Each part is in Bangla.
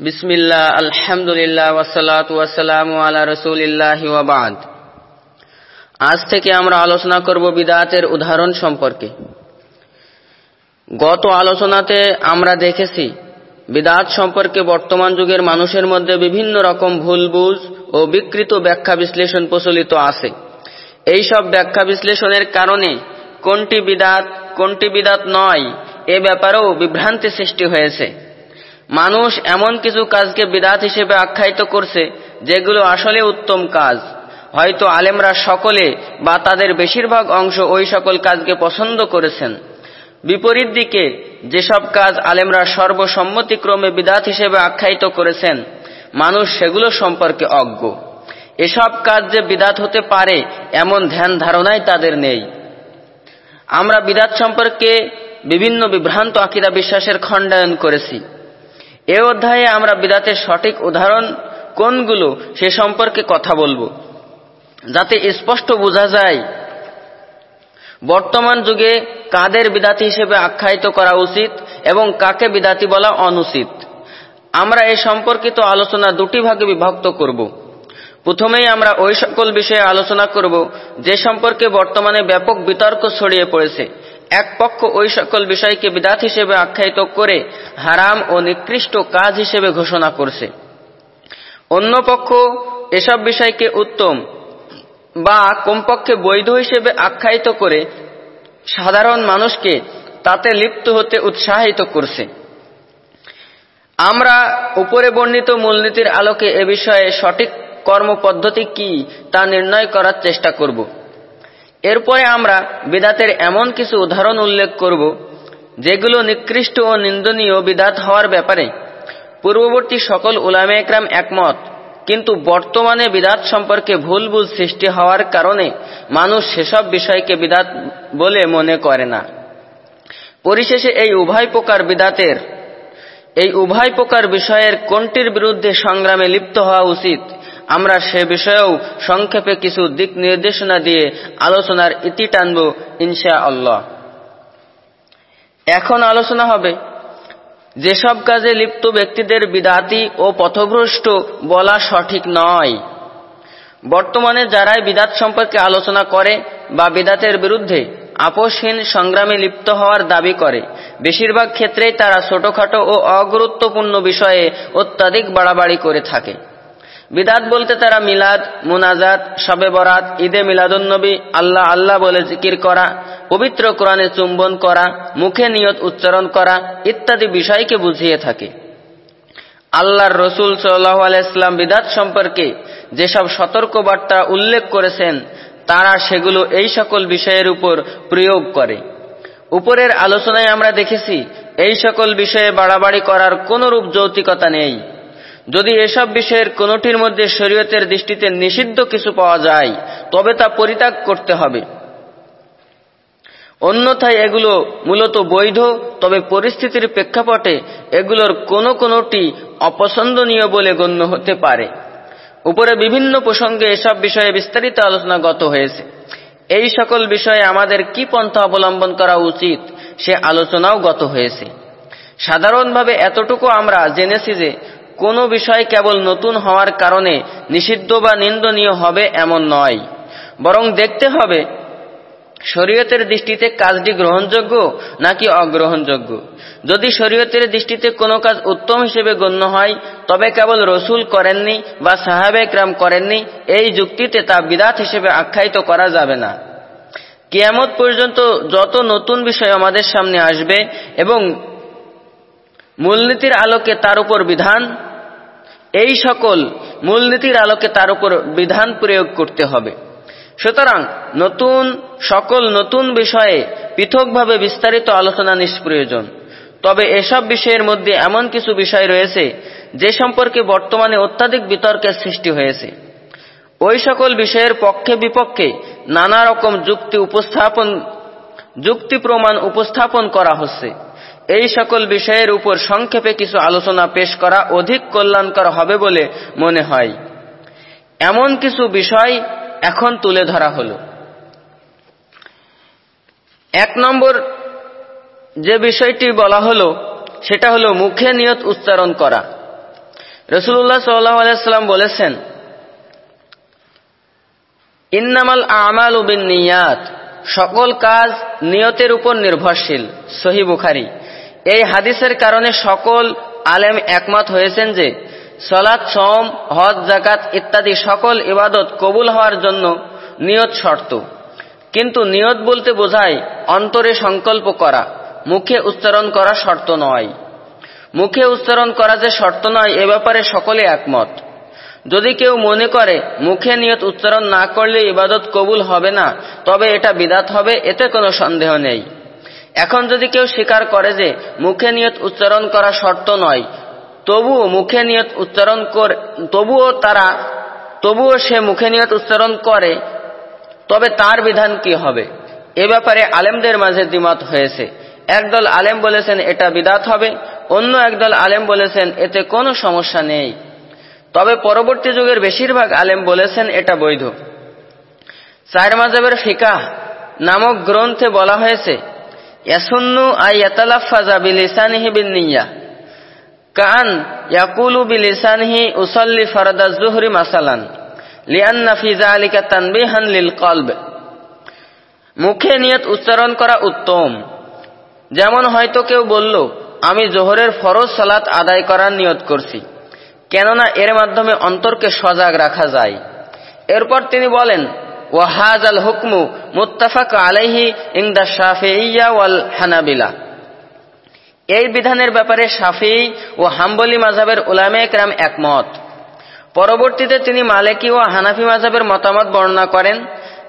বিসমিল্লাহ, আলহামদুলিল্লাহ ওয়াসালাতু ওয়াসালামু আলা রসুলিল্লাহি ওয়াবাদ আজ থেকে আমরা আলোচনা করব বিদাতের উদাহরণ সম্পর্কে। গত আলোচনাতে আমরা দেখেছি, বিদাত সম্পর্কে বর্তমান যুগের মানুষের মধ্যে বিভিন্ন রকম ভুল বুঝ ও বিকৃত ব্যাখ্যা বিশ্লেষণ প্রচলিত আছে। এই সব ব্যাখ্যা বিশ্লেষণের কারণে কোনটি বিদাত কোনটি বিদাত নয়, এ ব্যাপারেও বিভ্রান্তি সৃষ্টি হয়েছে। মানুষ এমন কিছু কাজকে বিদাত হিসেবে আখ্যায়িত করছে, যেগুলো আসলে উত্তম কাজ। হয়তো আলেমরা সকলে বা তাদের বেশিরভাগ অংশ ওই সকল কাজকে পছন্দ করেছেন। বিপরীত দিকে, যেসব কাজ আলেমরা সর্বসম্মতিক্রমে বিদাত হিসেবে আখ্যায়িত করেছেন, মানুষ সেগুলো সম্পর্কে অজ্ঞ। এসব কাজ যে বিদাত হতে পারে, এমন ধ্যান ধারণাই তাদের নেই। আমরা বিদাত সম্পর্কে বিভিন্ন বিভ্রান্ত আকিদা বিশ্বাসের খণ্ডায়ন করেছি। এ অধ্যায়ে আমরা বিদাতের সঠিক উদাহরণ কোনগুলো সে সম্পর্কে কথা বলব। যাতে স্পষ্ট বোঝা যায়, বর্তমান যুগে কাদের বিদাতি হিসেবে আখ্যায়িত করা উচিত এবং কাকে বিদাতি বলা অনুচিত। আমরা এ সম্পর্কিত আলোচনা দুটি ভাগে বিভক্ত করব। প্রথমেই আমরা ওই সকল বিষয়ে আলোচনা করব, যে সম্পর্কে বর্তমানে ব্যাপক বিতর্ক ছড়িয়ে পড়েছে। এক পক্ষ ওই সকল বিষয়কে বিদাত হিসেবে আখ্যায়িত করে হারাম ও নিকৃষ্ট কাজ হিসেবে ঘোষণা করছে। অন্য পক্ষ এসব বিষয়কে উত্তম বা কমপক্ষে বৈধ হিসেবে আখ্যায়িত করে সাধারণ মানুষকে তাতে লিপ্ত হতে উৎসাহিত করছে। আমরা উপরে বর্ণিত মূলনীতির আলোকে এ বিষয়ে সঠিক কর্মপদ্ধতি কি তা নির্ণয় করার চেষ্টা করব। এরপরে আমরা বিদাতের এমন কিছু উদাহরণ উল্লেখ করব, যেগুলো নিকৃষ্ট ও নিন্দনীয় বিদাত হওয়ার ব্যাপারে। পূর্ববর্তী সকল উলামে একরাম একমত, কিন্তু বর্তমানে বিদাত সম্পর্কে ভুল ভুল সৃষ্টি হওয়ার কারণে মানুষ সেসব বিষয়কে বিদাত বলে মনে করে না। পরিশেষে এই উভয় প্রকার বিদাতের, এই উভয় প্রকার বিষয়ের কোনটির বিরুদ্ধে সংগ্রামে লিপ্ত হওয়া উচিত আমরা সে বিষয়েও সংক্ষেপে কিছু দিক নির্দেশনা দিয়ে আলোচনার ইতি টানব ইনশা আল্লাহ এখন আলোচনা হবে, যেসব কাজে লিপ্ত ব্যক্তিদের বিদাতি ও পথভ্রষ্ট বলা সঠিক নয়। বর্তমানে যারাই বিদাত সম্পর্কে আলোচনা করে বা বিদাতের বিরুদ্ধে আপোষহীন সংগ্রামে লিপ্ত হওয়ার দাবি করে, বেশিরভাগ ক্ষেত্রেই তারা ছোটখাটো ও অগুরুত্বপূর্ণ বিষয়ে অত্যাধিক বাড়াবাড়ি করে থাকে। বিদাত বলতে তারা মিলাদ, মুনাজাত, শবে বরাত, ঈদে মিলাদুন্নবী আল্লাহ আল্লাহ বলে জিকির করা, পবিত্র কোরআনে চুম্বন করা, মুখে নিয়ত উচ্চারণ করা ইত্যাদি বিষয়কে বুঝিয়ে থাকে। আল্লাহর রসুল সাল্লাহ আলাইসলাম বিদাত সম্পর্কে যেসব সতর্ক বার্তা উল্লেখ করেছেন, তারা সেগুলো এই সকল বিষয়ের উপর প্রয়োগ করে। উপরের আলোচনায় আমরা দেখেছি, এই সকল বিষয়ে বাড়াবাড়ি করার কোনরূপ যৌতিকতা নেই। যদি এসব বিষয়ের কোনটির মধ্যে শরীয়তের দৃষ্টিতে নিষিদ্ধ কিছু পাওয়া যায়, তবে তা পরিত্যাগ করতে হবে। অন্যথায় এগুলো মূলত বৈধ, তবে পরিস্থিতির প্রেক্ষাপটে এগুলোর কোনো কোনোটি অপছন্দনীয় বলে গণ্য হতে পারে। উপরে বিভিন্ন প্রসঙ্গে এসব বিষয়ে বিস্তারিত আলোচনা গত হয়েছে। এই সকল বিষয়ে আমাদের কি পন্থা অবলম্বন করা উচিত, সে আলোচনাও গত হয়েছে। সাধারণভাবে এতটুকু আমরা জেনেছি যে কোনো বিষয় কেবল নতুন হওয়ার কারণে নিষিদ্ধ বা নিন্দনীয় হবে এমন নয়। বরং দেখতে হবে, শরীয়তের দৃষ্টিতে কাজটি গ্রহণযোগ্য নাকি অগ্রহণযোগ্য। যদি শরীয়তের দৃষ্টিতে কোনো কাজ উত্তম হিসেবে গণ্য হয়, তবে কেবল রসুল করেননি বা সাহাবেকরাম করেননি, এই যুক্তিতে তা বিদাত হিসেবে আখ্যায়িত করা যাবে না। কিয়ামত পর্যন্ত যত নতুন বিষয় আমাদের সামনে আসবে এবং মূলনীতির আলোকে তার উপর বিধান এই সকল মূলনীতির আলোকে তার উপর বিধান প্রয়োগ করতে হবে। সুতরাং নতুন, সকল নতুন বিষয়ে পৃথকভাবে বিস্তারিত আলোচনা নিষ্প্রয়োজন। তবে এসব বিষয়ের মধ্যে এমন কিছু বিষয় রয়েছে যে সম্পর্কে বর্তমানে অত্যাধিক বিতর্কের সৃষ্টি হয়েছে। ওই সকল বিষয়ের পক্ষে বিপক্ষে নানা রকম যুক্তি উপস্থাপন, যুক্তি প্রমাণ উপস্থাপন করা হচ্ছে। এই সকল বিষয়ের উপর সংক্ষেপে কিছু আলোচনা পেশ করা অধিক কল্যাণকর হবে বলে মনে হয়। এমন কিছু বিষয় এখন তুলে ধরা হল। এক নম্বর যে বিষয়টি বলা হলো, সেটা হলো মুখে নিয়ত উচ্চারণ করা। রসুল্লাহ সাল্লাম বলেছেন, ইন্নামাল আমাল উবিন নিয়াত সকল কাজ নিয়তের উপর নির্ভরশীল। সহি বুখারি। এই হাদিসের কারণে সকল আলেম একমত হয়েছেন যে সলাৎ সম হজ জাকাত ইত্যাদি সকল ইবাদত কবুল হওয়ার জন্য নিয়ত শর্ত। কিন্তু নিয়ত বলতে বোঝায় অন্তরে সংকল্প করা, মুখে উচ্চারণ করা শর্ত নয়। মুখে উচ্চারণ করা যে শর্ত নয়, এ ব্যাপারে সকলে একমত। যদি কেউ মনে করে মুখে নিয়ত উচ্চারণ না করলে ইবাদত কবুল হবে না, তবে এটা বিদাত হবে, এতে কোনো সন্দেহ নেই। এখন যদি কেউ স্বীকার করে যে মুখে নিয়ত উচ্চারণ করা শর্ত নয়, তবুও মুখে নিয়ত উচ্চারণ করে তবুও তারা তবুও সে মুখে নিয়ত উচ্চারণ করে, তবে তার বিধান কি হবে? এ ব্যাপারে আলেমদের মাঝে দ্বিমত হয়েছে। একদল আলেম বলেছেন এটা বিদাত হবে, অন্য একদল আলেম বলেছেন এতে কোনো সমস্যা নেই। তবে পরবর্তী যুগের বেশিরভাগ আলেম বলেছেন এটা বৈধ। চার মাজাবের ফিকাহ নামক গ্রন্থে বলা হয়েছে কান ইয়াকুলু মাসালান তানবিহান লিল মুখে নিয়ত উচ্চারণ করা উত্তম। যেমন হয়তো কেউ বলল, আমি জোহরের ফরজ সালাত আদায় করার নিয়ত করছি। কেননা এর মাধ্যমে অন্তরকে সজাগ রাখা যায়। এরপর তিনি বলেন ওয়াহাজ আল হুকমু মুত্তাফাক আলাইহি ইংদা শাফিইয়া ওয়াল হানাবিলা। এই বিধানের ব্যাপারে শাফি ও হাম্বলি মাঝাবের উলামে একরাম একমত। পরবর্তীতে তিনি মালেকি ও হানাফি মাঝাবের মতামত বর্ণনা করেন।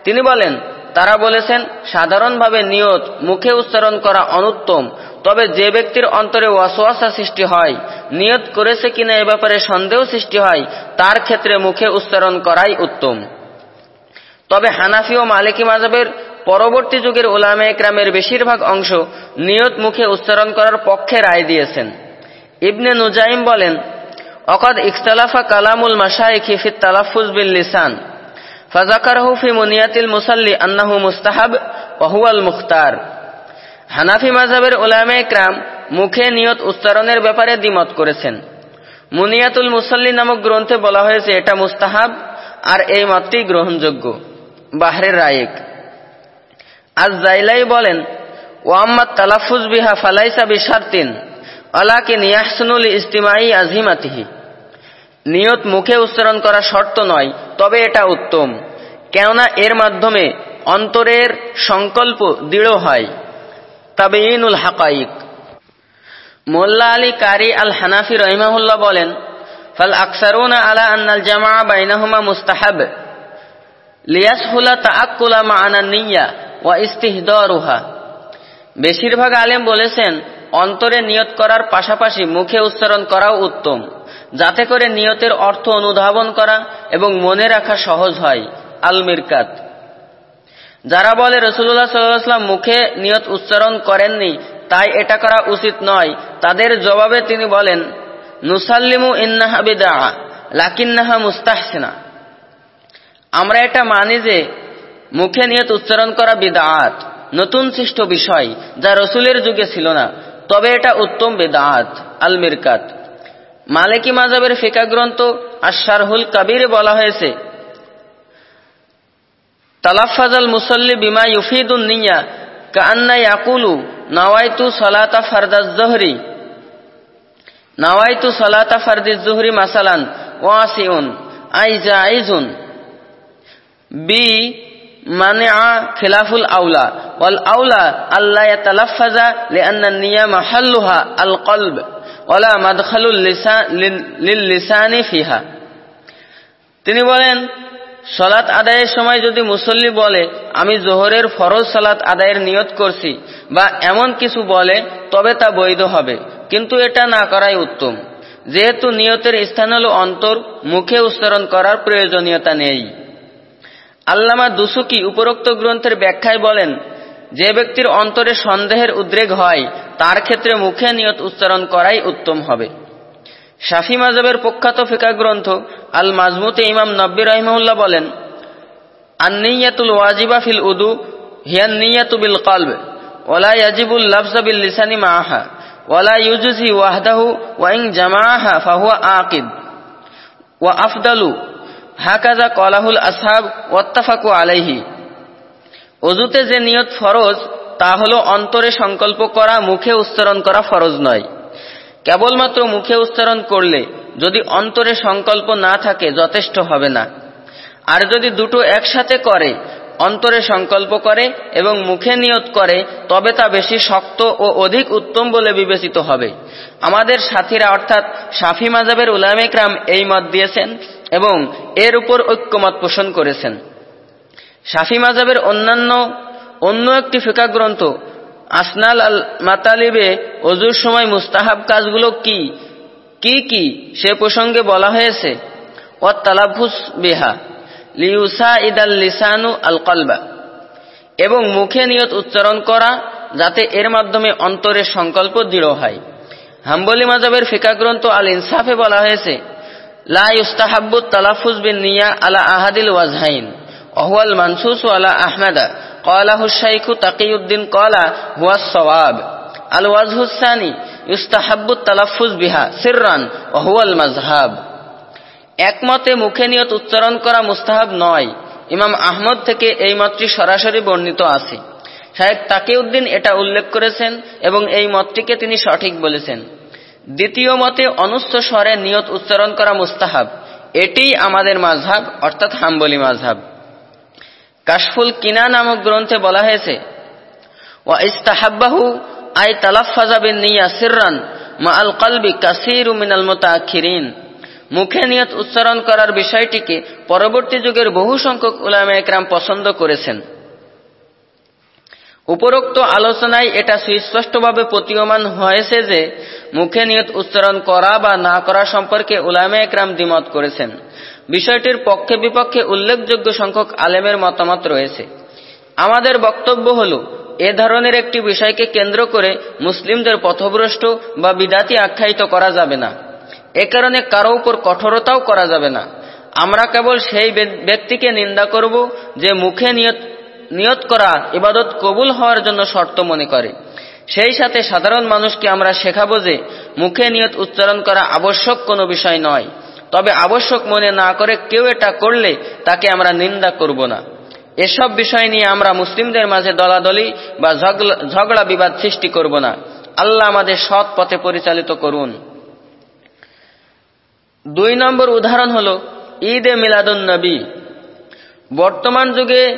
তিনি বলেন, তারা বলেছেন, সাধারণভাবে নিয়ত মুখে উচ্চারণ করা অনুত্তম, তবে যে ব্যক্তির অন্তরে ওয়াসওয়াসা সৃষ্টি হয়, নিয়ত করেছে কিনা এ ব্যাপারে সন্দেহ সৃষ্টি হয়, তার ক্ষেত্রে মুখে উচ্চারণ করাই উত্তম। তবে হানাফি ও মালিকি মাজাবের পরবর্তী যুগের ওলামে একরামের বেশিরভাগ অংশ নিয়ত মুখে উচ্চারণ করার পক্ষে রায় দিয়েছেন। ইবনে নুজাইম বলেন, অকদ ইখতালাফা কালামুল মাসাইখি ফিত তালাফুজ বিল লিসান ফাজাকারহু ফি মুনিয়াতিল মুসাল্লি আন্নাহু মুস্তাহাব ওয়াহুয়াল মুখতার। হানাফি মাজাবের ওলামে একরাম মুখে নিয়ত উচ্চারণের ব্যাপারে দ্বিমত করেছেন। মুনিয়াতুল মুসাল্লি নামক গ্রন্থে বলা হয়েছে, এটা মুস্তাহাব আর এই মতটি গ্রহণযোগ্য। বাহরের রায়েক। আজ জাইলাই বলেন ওয়াম্মাদ তালাফুজ বিহা ফালাইসা বিশার্তিন আলাকে নিয়াহসনুল ইস্তিমাই আজিমাতিহি নিয়ত মুখে উচ্চারণ করা শর্ত নয়, তবে এটা উত্তম, কেননা এর মাধ্যমে অন্তরের সংকল্প দৃঢ় হয়। তাবেইনুল হাকাইক মোল্লা আলী কারি আল হানাফি রহিমাহুল্লাহ বলেন, ফাল আকসারুনা আলা আন্নাল জামা বাইনাহুমা মুস্তাহাব। লিয়াসহুলা তাআক্কুলা মা'ানা নিয়্যা ওয়া ইস্তিহদারুহা। বেশিরভাগ আলেম বলেছেন, অন্তরে নিয়ত করার পাশাপাশি মুখে উচ্চারণ করাও উত্তম। যাতে করে নিয়তের অর্থ অনুধাবন করা এবং মনে রাখা সহজ হয়। আল মিরকাত যারা বলে রসুল্লাহ সাল্লাম মুখে নিয়ত উচ্চারণ করেননি, তাই এটা করা উচিত নয়। তাদের জবাবে তিনি বলেন, নুসাল্লিমু ইন্নাহা বিদা লাকিন্নাহা মুস্তাহসিনা। আমরা এটা মানি যে মুখে নিয়ত উচ্চারণ করা বিদাত, নতুন সৃষ্ট বিষয় যা রসুলের যুগে ছিল না, তবে এটা উত্তম বেদাত আল মিরকাত মালিকি মাজাবের ফিকা গ্রন্থ আশারহুল কাবিরে বলা হয়েছে তালাফাজাল মুসল্লি বিমা ইউফিদুন নিয়া কান্না ইয়াকুলু, নাওয়াইতু সালাতা ফারদাজ জহরি, নাওয়াইতু সালাতা ফারদিজ জুহরি মাসালান, ওয়াসিউন আই জাইজুন বি মানিআ খিলাফুল আউলা। ওয়াল আউলা আল্লা ইয়াতালাফাজা লিআন্না নিয়া মাহাল্লুহা আল কলব ওয়ালা মাদখালুল লিসান লিল লিসানি ফিহা। তিনি বলেন, সলাৎ আদায়ের সময় যদি মুসল্লি বলে, আমি জোহরের ফরজ সালাত আদায়ের নিয়ত করছি বা এমন কিছু বলে, তবে তা বৈধ হবে। কিন্তু এটা না করাই উত্তম। যেহেতু নিয়তের স্থান হল অন্তর, মুখে উচ্চারণ করার প্রয়োজনীয়তা নেই। আল্লামা দুসুকি উপরোক্ত গ্রন্থের ব্যাখ্যায় বলেন, যে ব্যক্তির অন্তরে সন্দেহের উদ্রেক হয়, তার ক্ষেত্রে মুখে নিয়ত উচ্চারণ করাই উত্তম হবে। শাফি মাজাবের প্রখ্যাত ফিকা গ্রন্থ আল মাজমুতে ইমাম নব্বী রহিমউল্লাহ বলেন আন্নিয়াতুল ওয়াজিবা ফিল উদু হিয়ান নিয়াতু বিল কলব ওলা ইয়াজিবুল লাফজা বিল লিসানি মাহা ওলা ইউজুজি ওয়াহদাহু ওয়াইং জামাহা ফাহুয়া আকিদ, ওয়া আফদালু হাকাজা কলাহুল আসহাব ওয়াত্তাফাকু আলাইহি। অজুতে যে নিয়ত ফরজ, তা হল অন্তরে সংকল্প করা, মুখে উচ্চারণ করা ফরজ নয়। কেবলমাত্র মুখে উচ্চারণ করলে যদি অন্তরে সংকল্প না থাকে, যথেষ্ট হবে না। আর যদি দুটো একসাথে করে, অন্তরে সংকল্প করে এবং মুখে নিয়ত করে, তবে তা বেশি শক্ত ও অধিক উত্তম বলে বিবেচিত হবে। আমাদের সাথীরা অর্থাৎ সাফি মাজাবের উলামেকরাম এই মত দিয়েছেন এবং এর উপর ঐক্যমত পোষণ করেছেন। সাফি মাজাবের অন্যান্য, অন্য একটি ফিকা গ্রন্থ, আসনাল আল মাতালিবে অজুর সময় মুস্তাহাব কাজগুলো কি? কি কি? সে প্রসঙ্গে বলা হয়েছে তালাফুস বিহা লিউসা ইদাল লিসানু আল কলবা এবং মুখে নিয়ত উচ্চারণ করা যাতে এর মাধ্যমে অন্তরের সংকল্প দৃঢ় হয়। হাম্বলি মাজাবের ফিকা গ্রন্থ আল ইনসাফে বলা হয়েছে লা ইউস্তাহাব্বু তালাফুজ বিন নিয়া আলা আহাদিল ওয়াজহাইন অহুয়াল মানসুস আলা আহমেদা قاله الشيخ تقي الدين قال هو الصواب الوجه الثاني يستحب التلفظ بها سرا وهو المذهب একমতে মুখে নিয়ত উচ্চারণ করা মুস্তাহাব নয় ইমাম আহমদ থেকে এই মতটি সরাসরি বর্ণিত আছে শাহেক তাকিউদ্দিন এটা উল্লেখ করেছেন এবং এই মতটিকে তিনি সঠিক বলেছেন দ্বিতীয় মতে, অনুস্থ স্বরে নিয়ত উচ্চারণ করা মুস্তাহাব। এটিই আমাদের মাঝহাব, অর্থাৎ হাম্বলি মাঝহাব। কাশফুল কিনা নামক গ্রন্থে বলা হয়েছে, ওয়া ইস্তাহাব্বাহু আই তালাফাজা মুখে নিয়ত উচ্চারণ করার বিষয়টিকে পরবর্তী যুগের বহু সংখ্যক উলামা একরাম পছন্দ করেছেন। উপরোক্ত আলোচনায় এটা সুস্পষ্টভাবে প্রতীয়মান হয়েছে যে মুখে নিয়ত উচ্চারণ করা বা না করা সম্পর্কে উলামে একরাম দ্বিমত করেছেন। বিষয়টির পক্ষে বিপক্ষে উল্লেখযোগ্য সংখ্যক আলেমের মতামত রয়েছে। আমাদের বক্তব্য হল, এ ধরনের একটি বিষয়কে কেন্দ্র করে মুসলিমদের পথভ্রষ্ট বা বিদাতি আখ্যায়িত করা যাবে না। এ কারণে কারও উপর কঠোরতাও করা যাবে না। আমরা কেবল সেই ব্যক্তিকে নিন্দা করব যে মুখে নিয়ত নিয়ত করা, ইবাদত কবুল হওয়ার জন্য শর্ত মনে করে। সেই সাথে সাধারণ মানুষকে আমরা শেখাবো যে, মুখে নিয়ত উচ্চারণ করা আবশ্যক কোনো বিষয় নয়। তবে আবশ্যক মনে না করে কেউ এটা করলে তাকে আমরা নিন্দা করব না। এসব বিষয় নিয়ে আমরা মুসলিমদের মাঝে দলাদলি বা ঝগড়া বিবাদ সৃষ্টি করব না। আল্লাহ আমাদের সৎ পথে পরিচালিত করুন। দুই নম্বর উদাহরণ হল ঈদ এ মিলাদুন নবী। বর্তমান যুগে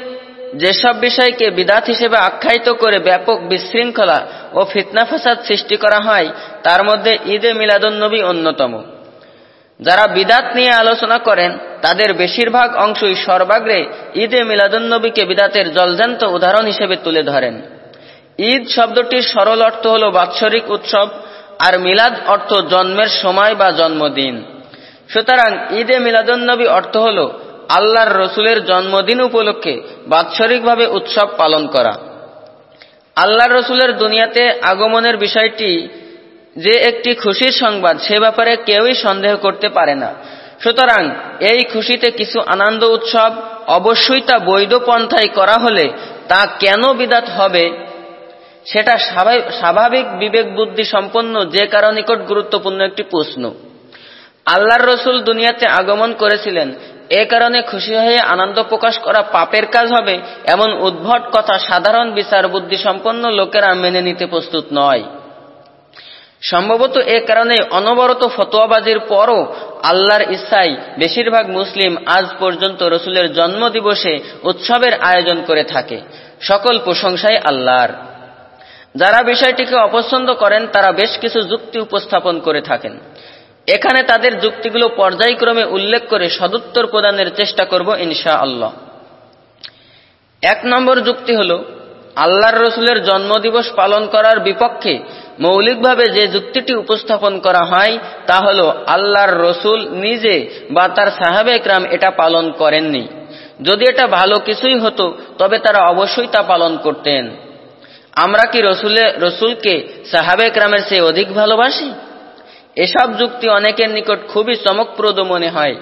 যেসব বিষয়কে বিদাত হিসেবে আখ্যায়িত করে ব্যাপক বিশৃঙ্খলা ও ফিতনা ফাসাদ সৃষ্টি করা হয়, তার মধ্যে ঈদে মিলাদুন নবী অন্যতম। যারা বিদাত নিয়ে আলোচনা করেন, তাদের বেশিরভাগ অংশই সর্বাগ্রে ঈদে মিলাদুন্নবীকে বিদাতের জলজান্ত উদাহরণ হিসেবে তুলে ধরেন। ঈদ শব্দটির সরল অর্থ হল বাৎসরিক উৎসব, আর মিলাদ অর্থ জন্মের সময় বা জন্মদিন। সুতরাং ঈদে মিলাদুন্নবী অর্থ হল আল্লাহর রসুলের জন্মদিন উপলক্ষে বাৎসরিকভাবে উৎসব পালন করা। আল্লাহর রসুলের দুনিয়াতে আগমনের বিষয়টি যে একটি খুশির সংবাদ, সে ব্যাপারে কেউই সন্দেহ করতে পারে না। সুতরাং এই খুশিতে কিছু আনন্দ উৎসব অবশ্যই তা বৈধ পন্থায় করা হলে তা কেন বিদাত হবে, সেটা স্বাভাবিক বিবেক বুদ্ধি সম্পন্ন যে কারও নিকট গুরুত্বপূর্ণ একটি প্রশ্ন। আল্লাহর রসুল দুনিয়াতে আগমন করেছিলেন এ কারণে খুশি হয়ে আনন্দ প্রকাশ করা পাপের কাজ হবে, এমন উদ্ভট কথা সাধারণ বিচার বুদ্ধি সম্পন্ন লোকেরা মেনে নিতে প্রস্তুত নয়। সম্ভবত এ কারণে অনবরত ফতোয়াবাজির পরও আল্লাহর ইচ্ছায় বেশিরভাগ মুসলিম আজ পর্যন্ত রসুলের জন্মদিবসে উৎসবের আয়োজন করে থাকে, সকল প্রশংসাই আল্লাহর। যারা বিষয়টিকে অপছন্দ করেন, তারা বেশ কিছু যুক্তি উপস্থাপন করে থাকেন। এখানে তাদের যুক্তিগুলো পর্যায়ক্রমে উল্লেখ করে সদুত্তর প্রদানের চেষ্টা করব ইনশা আল্লাহ এক নম্বর যুক্তি হল, আল্লাহর রসুলের জন্মদিবস পালন করার বিপক্ষে মৌলিকভাবে যে যুক্তিটি উপস্থাপন করা হয় তা হল, আল্লাহর রসুল নিজে বা তার সাহাবে একরাম এটা পালন করেননি। যদি এটা ভালো কিছুই হতো, তবে তারা অবশ্যই তা পালন করতেন। আমরা কি রসুলে, রসুলকে সাহাবে একরামের চেয়ে অধিক ভালোবাসি? এসব যুক্তি অনেকের নিকট খুবই চমকপ্রদ মনে হয়।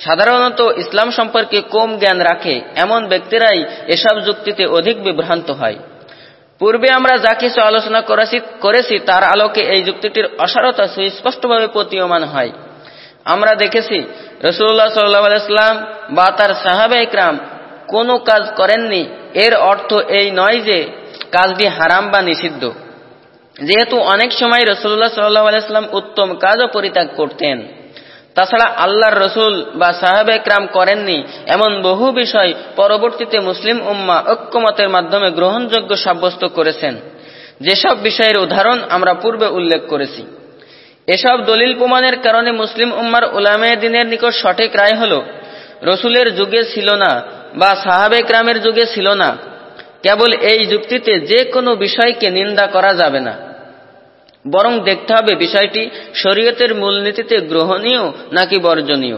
সাধারণত ইসলাম সম্পর্কে কম জ্ঞান রাখে এমন ব্যক্তিরাই এসব যুক্তিতে অধিক বিভ্রান্ত হয়। পূর্বে আমরা যা কিছু আলোচনা করেছি তার আলোকে এই যুক্তিটির অসারতা সুস্পষ্টভাবে প্রতীয়মান হয়। আমরা দেখেছি রসুল্লাহ সাল্লাম বা তার সাহাবে ইকরাম কোনো কাজ করেননি। এর অর্থ এই নয় যে কাজটি হারাম বা নিষিদ্ধ। যেহেতু অনেক সময় রসুল্লাহ সাল্লাহ আলাইস্লাম উত্তম কাজও পরিত্যাগ করতেন। তাছাড়া আল্লাহর রসুল বা সাহাবে একরাম করেননি, এমন বহু বিষয় পরবর্তীতে মুসলিম উম্মা ঐক্যমতের মাধ্যমে গ্রহণযোগ্য সাব্যস্ত করেছেন। যেসব বিষয়ের উদাহরণ আমরা পূর্বে উল্লেখ করেছি। এসব দলিল প্রমাণের কারণে মুসলিম উম্মার উলামে দিনের নিকট সঠিক রায় হল, রসুলের যুগে ছিল না বা সাহাবে ক্রামের যুগে ছিল না। কেবল এই যুক্তিতে যে কোনো বিষয়কে নিন্দা করা যাবে না। বরং দেখতে হবে বিষয়টি, শরীয়তের মূলনীতিতে গ্রহণীয় নাকি বর্জনীয়।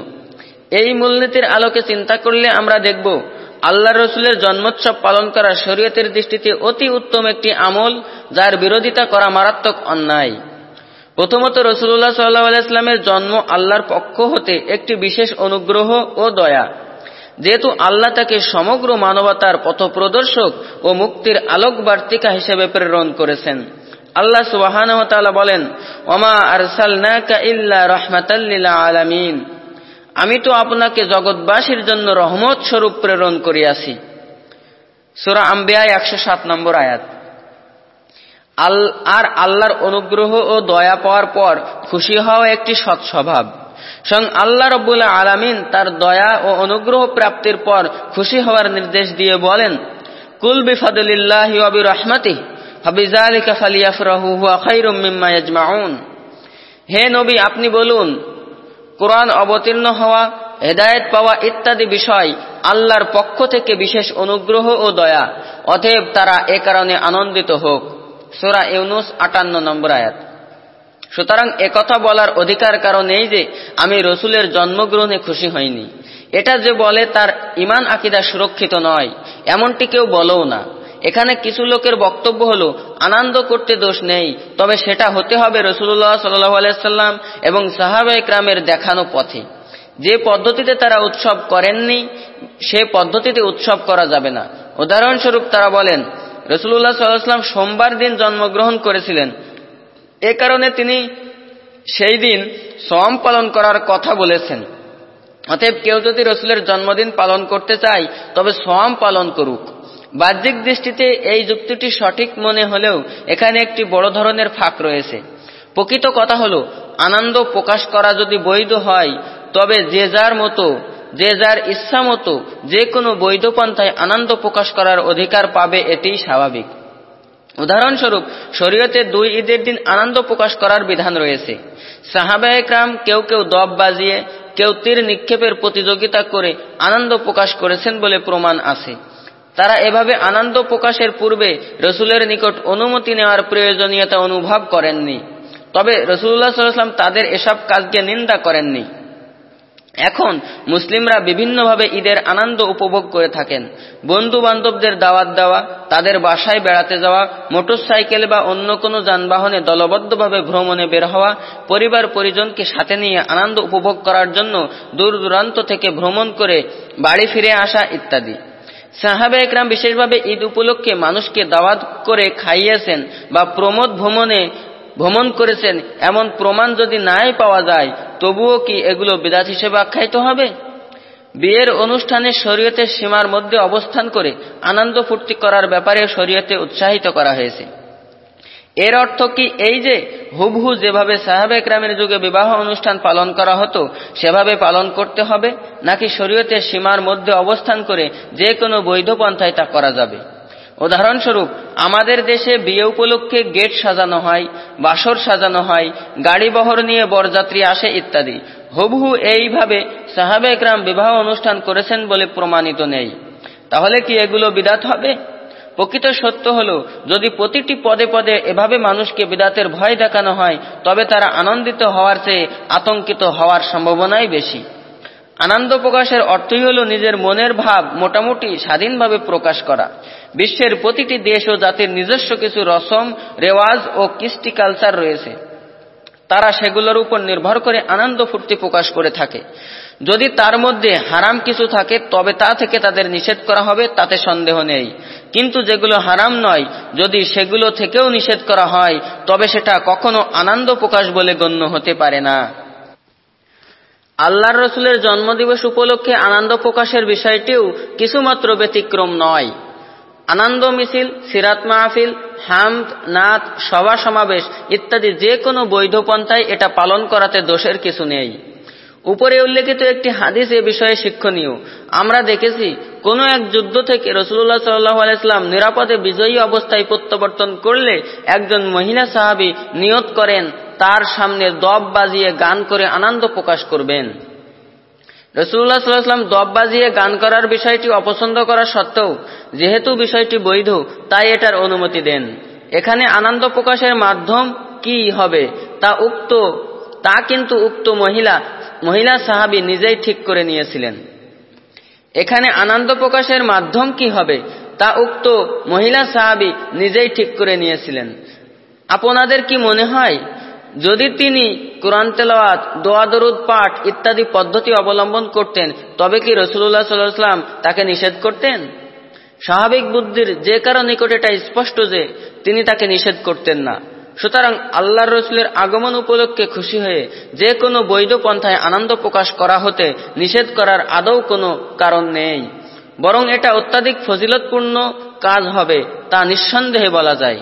এই মূলনীতির আলোকে চিন্তা করলে আমরা দেখব, আল্লাহ রসুলের জন্মোৎসব পালন করা শরীয়তের দৃষ্টিতে অতি উত্তম একটি আমল, যার বিরোধিতা করা মারাত্মক অন্যায়। প্রথমত রসুল্লাহ সাল্লাহ আলাইস্লামের জন্ম আল্লাহর পক্ষ হতে একটি বিশেষ অনুগ্রহ ও দয়া। যেহেতু আল্লাহ তাকে সমগ্র মানবতার পথপ্রদর্শক ও মুক্তির আলোক বার্তিকা হিসেবে প্রেরণ করেছেন। আল্লাহ সুবাহান বলেন, ওমা আরসালনাকা ইল্লা রহমাতাল্লিল আলামিন। আমি তো আপনাকে জগৎবাসীর জন্য রহমত স্বরূপ প্রেরণ করিয়াছি। সুরা আম্বিয়ায় একশো সাত নম্বর আয়াত। আর আল্লাহর অনুগ্রহ ও দয়া পাওয়ার পর খুশি হওয়া একটি সৎ স্বভাব। স্বয়ং আল্লাহ রব্বুল্লাহ আলামিন তার দয়া ও অনুগ্রহ প্রাপ্তির পর খুশি হওয়ার নির্দেশ দিয়ে বলেন, কুল বিফাদুলিল্লাহি রহমাতি হে নবী, আপনি বলুন, কোরআন অবতীর্ণ হওয়া, হেদায়েত পাওয়া ইত্যাদি বিষয় আল্লাহর পক্ষ থেকে বিশেষ অনুগ্রহ ও দয়া। অতএব তারা এ কারণে আনন্দিত হোক। সোরা ইউনুস আটান্ন নম্বর আয়াত। সুতরাং একথা বলার অধিকার কারণ এই যে আমি রসুলের জন্মগ্রহণে খুশি হইনি। এটা যে বলে তার ইমান আকিদা সুরক্ষিত নয়, এমনটি কেউ বলেও না। এখানে কিছু লোকের বক্তব্য হল, আনন্দ করতে দোষ নেই, তবে সেটা হতে হবে রসুল্লাহ সাল্লাম এবং সাহাবা ইকরামের দেখানো পথে। যে পদ্ধতিতে তারা উৎসব করেননি, সে পদ্ধতিতে উৎসব করা যাবে না। উদাহরণস্বরূপ তারা বলেন রসুল্লাহ সাল্লাহাম সোমবার দিন জন্মগ্রহণ করেছিলেন। এ কারণে তিনি সেই দিন সম পালন করার কথা বলেছেন। অতএব কেউ যদি রসুলের জন্মদিন পালন করতে চায়, তবে সম পালন করুক। বাহ্যিক দৃষ্টিতে এই যুক্তিটি সঠিক মনে হলেও এখানে একটি বড় ধরনের ফাঁক রয়েছে। প্রকৃত কথা হল, আনন্দ প্রকাশ করা যদি বৈধ হয়, তবে যে যার মতো, যে যার ইচ্ছা মতো যে কোনো বৈধ পন্থায় আনন্দ প্রকাশ করার অধিকার পাবে এটি স্বাভাবিক। উদাহরণস্বরূপ, শরীয়তে দুই ঈদের দিন আনন্দ প্রকাশ করার বিধান রয়েছে। সাহাবায়করাম কেউ কেউ দব বাজিয়ে, কেউ তীর নিক্ষেপের প্রতিযোগিতা করে আনন্দ প্রকাশ করেছেন বলে প্রমাণ আছে। তারা এভাবে আনন্দ প্রকাশের পূর্বে রসুলের নিকট অনুমতি নেওয়ার প্রয়োজনীয়তা অনুভব করেননি। তবে রসুল্লাহ সাল্লাম তাদের এসব কাজকে নিন্দা করেননি। এখন মুসলিমরা বিভিন্নভাবে ঈদের আনন্দ উপভোগ করে থাকেন। বন্ধু বান্ধবদের দাওয়াত দেওয়া, তাদের বাসায় বেড়াতে যাওয়া, মোটরসাইকেল বা অন্য কোনো যানবাহনে দলবদ্ধভাবে ভ্রমণে বের হওয়া, পরিবার পরিজনকে সাথে নিয়ে আনন্দ উপভোগ করার জন্য দূর দূরান্ত থেকে ভ্রমণ করে বাড়ি ফিরে আসা ইত্যাদি। সাহাবে একরাম বিশেষভাবে ঈদ উপলক্ষে মানুষকে দাওয়াত করে খাইয়েছেন বা প্রমোদ ভ্রমণে ভ্রমণ করেছেন, এমন প্রমাণ যদি নাই পাওয়া যায়, তবুও কি এগুলো বিদাত হিসেবে আখ্যায়িত হবে? বিয়ের অনুষ্ঠানে শরীয়তের সীমার মধ্যে অবস্থান করে আনন্দ ফুর্তি করার ব্যাপারে শরীয়তে উৎসাহিত করা হয়েছে। এর অর্থ কি? এই যে হুবহু যেভাবে সাহাবে একরামের যুগে বিবাহ অনুষ্ঠান পালন করা হতো, সেভাবে পালন করতে হবে, নাকি শরীয়তের সীমার মধ্যে অবস্থান করে যে কোনো বৈধ পন্থায় তা করা যাবে? উদাহরণস্বরূপ, আমাদের দেশে বিয়ে উপলক্ষে গেট সাজানো হয়, বাসর সাজানো হয়, গাড়ি বহর নিয়ে বরযাত্রী আসে ইত্যাদি। হুবহু এইভাবে সাহাবে একরাম বিবাহ অনুষ্ঠান করেছেন বলে প্রমাণিত নেই। তাহলে কি এগুলো বিদাত হবে? প্রকৃত সত্য হল, যদি প্রতিটি পদে পদে এভাবে মানুষকে বিদাতের ভয় দেখানো হয়, তবে তারা আনন্দিত হওয়ার চেয়ে আতঙ্কিত হওয়ার সম্ভাবনাই বেশি। আনন্দ প্রকাশের অর্থই হল নিজের মনের ভাব মোটামুটি স্বাধীনভাবে প্রকাশ করা। বিশ্বের প্রতিটি দেশ ও জাতির নিজস্ব কিছু রসম, রেওয়াজ ও কৃষ্টি কালচার রয়েছে। তারা সেগুলোর উপর নির্ভর করে আনন্দ ফুর্তি প্রকাশ করে থাকে। যদি তার মধ্যে হারাম কিছু থাকে, তবে তা থেকে তাদের নিষেধ করা হবে, তাতে সন্দেহ নেই। কিন্তু যেগুলো হারাম নয়, যদি সেগুলো থেকেও নিষেধ করা হয়, তবে সেটা কখনো আনন্দ প্রকাশ বলে গণ্য হতে পারে না। আল্লাহর রসুলের জন্মদিবস উপলক্ষে আনন্দ প্রকাশের বিষয়টিও কিছুমাত্র ব্যতিক্রম নয়। আনন্দ মিছিল, সিরাত মাহফিল, হামদ, নাত, সভা সমাবেশ ইত্যাদি যে কোনো বৈধ পন্থায় এটা পালন করাতে দোষের কিছু নেই। উপরে উল্লেখিত একটি হাদিস এ বিষয়ে শিক্ষণীয়। আমরা দেখেছি, কোনো এক যুদ্ধ থেকে রসুল্লাহ সাল্লাহ আলাইসলাম নিরাপদে বিজয়ী অবস্থায় প্রত্যাবর্তন করলে একজন মহিলা সাহাবি নিয়ত করেন, তার সামনে দব বাজিয়ে গান করে আনন্দ প্রকাশ করবেন। রসুল্লাহ সাল্লাহাম দব বাজিয়ে গান করার বিষয়টি অপছন্দ করা সত্ত্বেও, যেহেতু বিষয়টি বৈধ, তাই এটার অনুমতি দেন। এখানে আনন্দ প্রকাশের মাধ্যম কি হবে, তা উক্ত, তা কিন্তু উক্ত মহিলা মহিলা সাহাবি নিজেই ঠিক করে নিয়েছিলেন। এখানে আনন্দ প্রকাশের মাধ্যম কি হবে, তা উক্ত মহিলা সাহাবি নিজেই ঠিক করে নিয়েছিলেন। আপনাদের কি মনে হয়, যদি তিনি কোরআন তেলাওয়াত, দোয়া দরুদ পাঠ ইত্যাদি পদ্ধতি অবলম্বন করতেন, তবে কি রসুল্লাহ সাল্লাম তাকে নিষেধ করতেন? স্বাভাবিক বুদ্ধির যে কারও নিকট এটা স্পষ্ট যে, তিনি তাকে নিষেধ করতেন না। সুতরাং আল্লাহর রসুলের আগমন উপলক্ষে খুশি হয়ে যে কোনো বৈধ পন্থায় আনন্দ প্রকাশ করা হতে নিষেধ করার আদৌ কোনো কারণ নেই। বরং এটা অত্যাধিক ফজিলতপূর্ণ কাজ হবে তা নিঃসন্দেহে বলা যায়।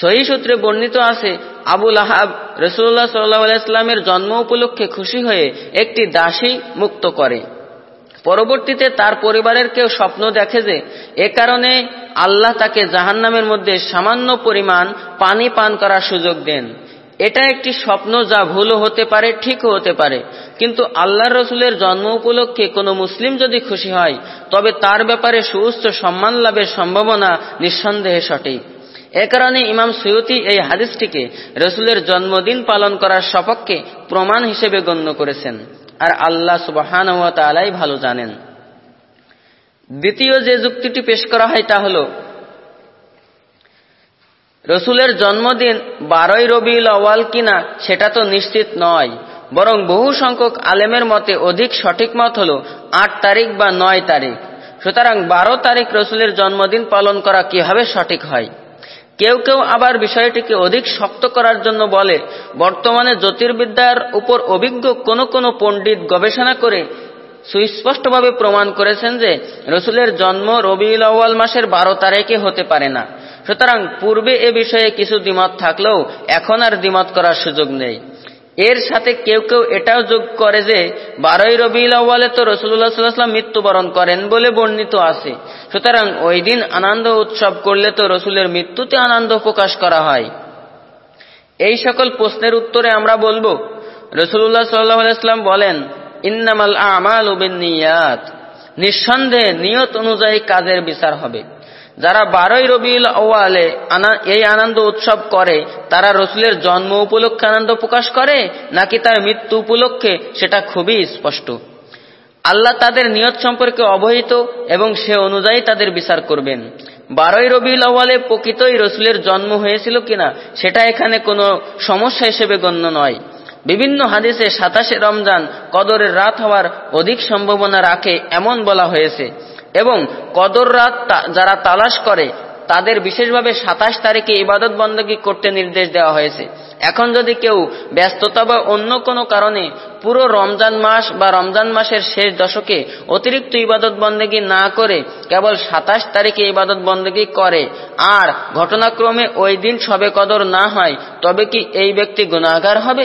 সহি সূত্রে বর্ণিত আছে আবুল আহাব রসুল্লাহ সাল্লাহ জন্ম উপলক্ষে খুশি হয়ে একটি দাসী মুক্ত করে। পরবর্তীতে তার পরিবারের কেউ স্বপ্ন দেখে যে এ কারণে আল্লাহ তাকে জাহান্নামের মধ্যে সামান্য পরিমাণ পানি পান করার সুযোগ দেন। এটা একটি স্বপ্ন যা ভুলও হতে পারে, ঠিকও হতে পারে। কিন্তু আল্লাহ রসুলের জন্ম উপলক্ষে কোনো মুসলিম যদি খুশি হয়, তবে তার ব্যাপারে সুস্থ সম্মান লাভের সম্ভাবনা নিঃসন্দেহে সঠিক। এ কারণে ইমাম সৈয়তি এই হাদিসটিকে রসুলের জন্মদিন পালন করার সপক্ষে প্রমাণ হিসেবে গণ্য করেছেন। আর আল্লাহ সুবাহান তালাই ভালো জানেন। দ্বিতীয় যে যুক্তিটি পেশ করা হয় তা হল, রসুলের জন্মদিন বারোই রবিউল আওয়াল কিনা সেটা তো নিশ্চিত নয়, বরং বহু সংখ্যক আলেমের মতে অধিক সঠিক মত হল আট তারিখ বা নয় তারিখ। সুতরাং বারো তারিখ রসুলের জন্মদিন পালন করা কীভাবে সঠিক হয়? কেউ কেউ আবার বিষয়টিকে অধিক শক্ত করার জন্য বলে, বর্তমানে জ্যোতির্বিদ্যার উপর অভিজ্ঞ কোন কোন পণ্ডিত গবেষণা করে সুস্পষ্টভাবে প্রমাণ করেছেন যে রসুলের জন্ম রবিউল আউ্য়াল মাসের বারো তারিখে হতে পারে না। সুতরাং পূর্বে এ বিষয়ে কিছু দ্বিমত থাকলেও এখন আর দ্বিমত করার সুযোগ নেই। এর সাথে কেউ কেউ এটাও যোগ করে যে, বারোই রবিউল আউ্বালে তো রসুল্লাহ সাল্লাহাম মৃত্যুবরণ করেন বলে বর্ণিত আছে। সুতরাং ওই দিন আনন্দ উৎসব করলে তো রসুলের মৃত্যুতে আনন্দ প্রকাশ করা হয়। এই সকল প্রশ্নের উত্তরে আমরা বলব রসুল্লাহ সাল্লাহাম বলেন, ইন্নামাল আমাল উবিন নিঃসন্দেহে নিয়ত অনুযায়ী কাজের বিচার হবে। যারা বারোই রবিউল আওয়ালে এই আনন্দ উৎসব করে, তারা রসুলের জন্ম উপলক্ষে আনন্দ প্রকাশ করে, নাকি তার মৃত্যু উপলক্ষে? সেটা খুবই স্পষ্ট। আল্লাহ তাদের নিয়ত সম্পর্কে অবহিত এবং সে অনুযায়ী তাদের বিচার করবেন। বারোই রবিউল আওয়ালে প্রকৃতই রসুলের জন্ম হয়েছিল কিনা, সেটা এখানে কোনো সমস্যা হিসেবে গণ্য নয়। বিভিন্ন হাদিসে সাতাশে রমজান কদরের রাত হওয়ার অধিক সম্ভাবনা রাখে এমন বলা হয়েছে। এবং কদর রাত যারা তালাশ করে, তাদের বিশেষভাবে সাতাশ তারিখে ইবাদত বন্দী করতে নির্দেশ দেওয়া হয়েছে। এখন যদি কেউ ব্যস্ততা বা অন্য কোনো কারণে পুরো রমজান মাস বা রমজান মাসের শেষ দশকে অতিরিক্ত ইবাদত বন্দেগী না করে কেবল সাতাশ তারিখে ইবাদত বন্দেগী করে, আর ঘটনাক্রমে ওই দিন সবে কদর না হয়, তবে কি এই ব্যক্তি গুণাগার হবে?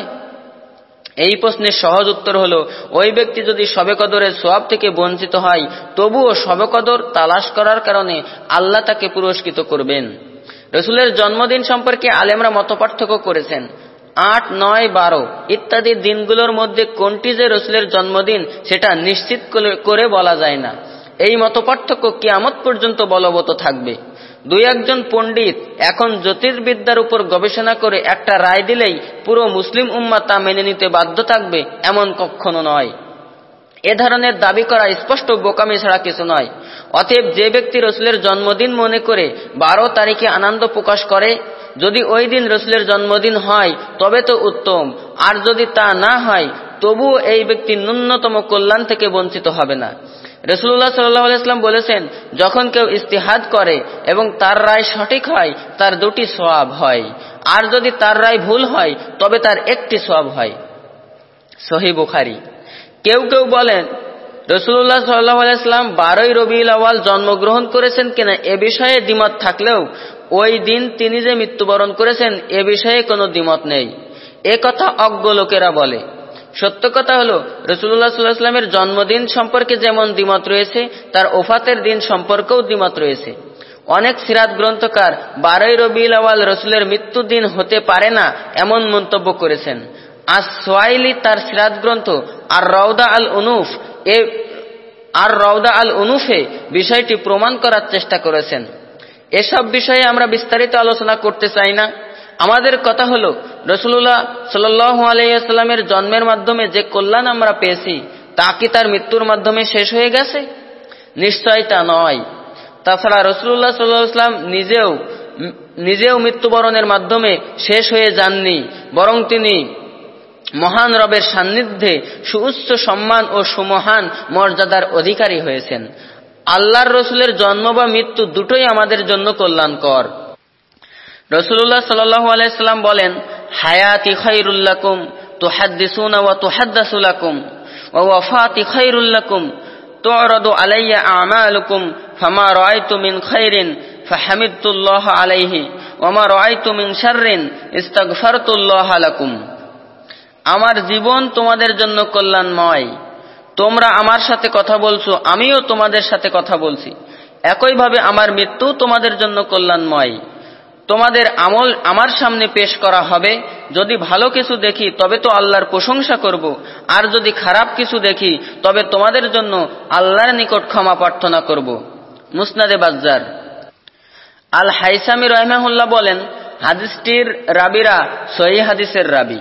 এই প্রশ্নের সহজ উত্তর হল, ওই ব্যক্তি যদি সবে কদরের সোয়াব থেকে বঞ্চিত হয়, তবুও সবে কদর তালাশ করার কারণে আল্লাহ তাকে পুরস্কৃত করবেন। রসুলের জন্মদিন সম্পর্কে আলেমরা মতপার্থক্য করেছেন। আট, নয়, বারো ইত্যাদি দিনগুলোর মধ্যে কোনটি যে রসুলের জন্মদিন সেটা নিশ্চিত করে বলা যায় না। এই মতপার্থক্য কিয়ামত পর্যন্ত বলবত থাকবে। দুই একজন পণ্ডিত এখন জ্যোতির্বিদ্যার উপর গবেষণা করে একটা রায় দিলেই পুরো মুসলিম উম্মা তা মেনে নিতে বাধ্য থাকবে, এমন কখনো নয়। এ ধরনের দাবি করা স্পষ্ট বোকামি ছাড়া কিছু নয়। অতএব যে ব্যক্তি রসুলের জন্মদিন মনে করে বারো তারিখে আনন্দ প্রকাশ করে, যদি ওই দিন রসুলের জন্মদিন হয়, তবে তো উত্তম। আর যদি তা না হয়, তবুও এই ব্যক্তি ন্যূনতম কল্যাণ থেকে বঞ্চিত হবে না। রসুল্লাহ সাল্লাম বলেছেন, যখন কেউ ইস্তিহাদ করে এবং তার রায় সঠিক হয়, তার দুটি সোয়াব হয়। আর যদি তার রায় ভুল হয়, তবে তার একটি সোয়াব হয়। সহি বুখারি। কেউ কেউ বলেন রসুল্লাহ সাল্লাহ আলাইস্লাম বারোই রবিউল আওয়াল জন্মগ্রহণ করেছেন কিনা, এ বিষয়ে দ্বিমত থাকলেও ওই দিন তিনি যে মৃত্যুবরণ করেছেন, এ বিষয়ে কোনো দ্বিমত নেই। এ কথা অজ্ঞ লোকেরা বলে। সত্য কথা হল রসুল্লাহ সাল্লাহামের জন্মদিন সম্পর্কে যেমন দ্বিমত রয়েছে, তার ওফাতের দিন সম্পর্কেও দ্বিমত রয়েছে। অনেক সিরাত গ্রন্থকার বারোই রবিউল আওয়াল রসুলের মৃত্যুদিন হতে পারে না এমন মন্তব্য করেছেন। আর সোয়াইলি তার সিরাত গ্রন্থ আর রওদা আল উনুফ এ আর রওদা আল উনুফে বিষয়টি প্রমাণ করার চেষ্টা করেছেন। এসব বিষয়ে আমরা বিস্তারিত আলোচনা করতে চাই না। আমাদের কথা হল রসুল্লাহ সাল্লু আলাইসাল্লামের জন্মের মাধ্যমে যে কল্যাণ আমরা পেয়েছি, তা কি তার মৃত্যুর মাধ্যমে শেষ হয়ে গেছে? নিশ্চয় তা নয়। তাছাড়া রসুল্লাহ সাল্লাহাম নিজেও নিজেও মৃত্যুবরণের মাধ্যমে শেষ হয়ে যাননি, বরং তিনি মহান রবের সান্নিধ্যে সুউচ্চ সম্মান ও সুমহান মর্যাদার অধিকারী হয়েছেন। আল্লাহর রসুলের জন্ম বা মৃত্যু দুটোই আমাদের জন্য কল্যাণকর। রসুল্লাহ সাল্লাহ আলাইসাল্লাম বলেন, হায়াতি খৈরুল্লাকুম তুহাদ্দিসুনা ওয়া তুহাদ্দাসুলাকুম ওয়া ওয়াফাতি খৈরুল্লাকুম তুরদু আলাইয়া আমালুকুম, ফামা রাআইতু মিন খৈরিন ফাহামিদতুল্লাহ আলাইহি, ওয়ামা রাআইতু মিন শাররিন, ইস্তাগফারতুল্লাহ লাকুম। আমার জীবন তোমাদের জন্য কল্যাণময়। তোমরা আমার সাথে কথা বলছো, আমিও তোমাদের সাথে কথা বলছি। একইভাবে আমার মৃত্যু তোমাদের জন্য কল্যাণময়। তোমাদের আমল আমার সামনে পেশ করা হবে। যদি ভালো কিছু দেখি, তবে তো আল্লাহর প্রশংসা করব। আর যদি খারাপ কিছু দেখি, তবে তোমাদের জন্য আল্লাহর নিকট ক্ষমা প্রার্থনা করব। মুসনাদে বাজ্জার। আল হাইসামি রহমাহুল্লাহ বলেন, হাদিসটির রাবিরা সহি হাদিসের রাবি।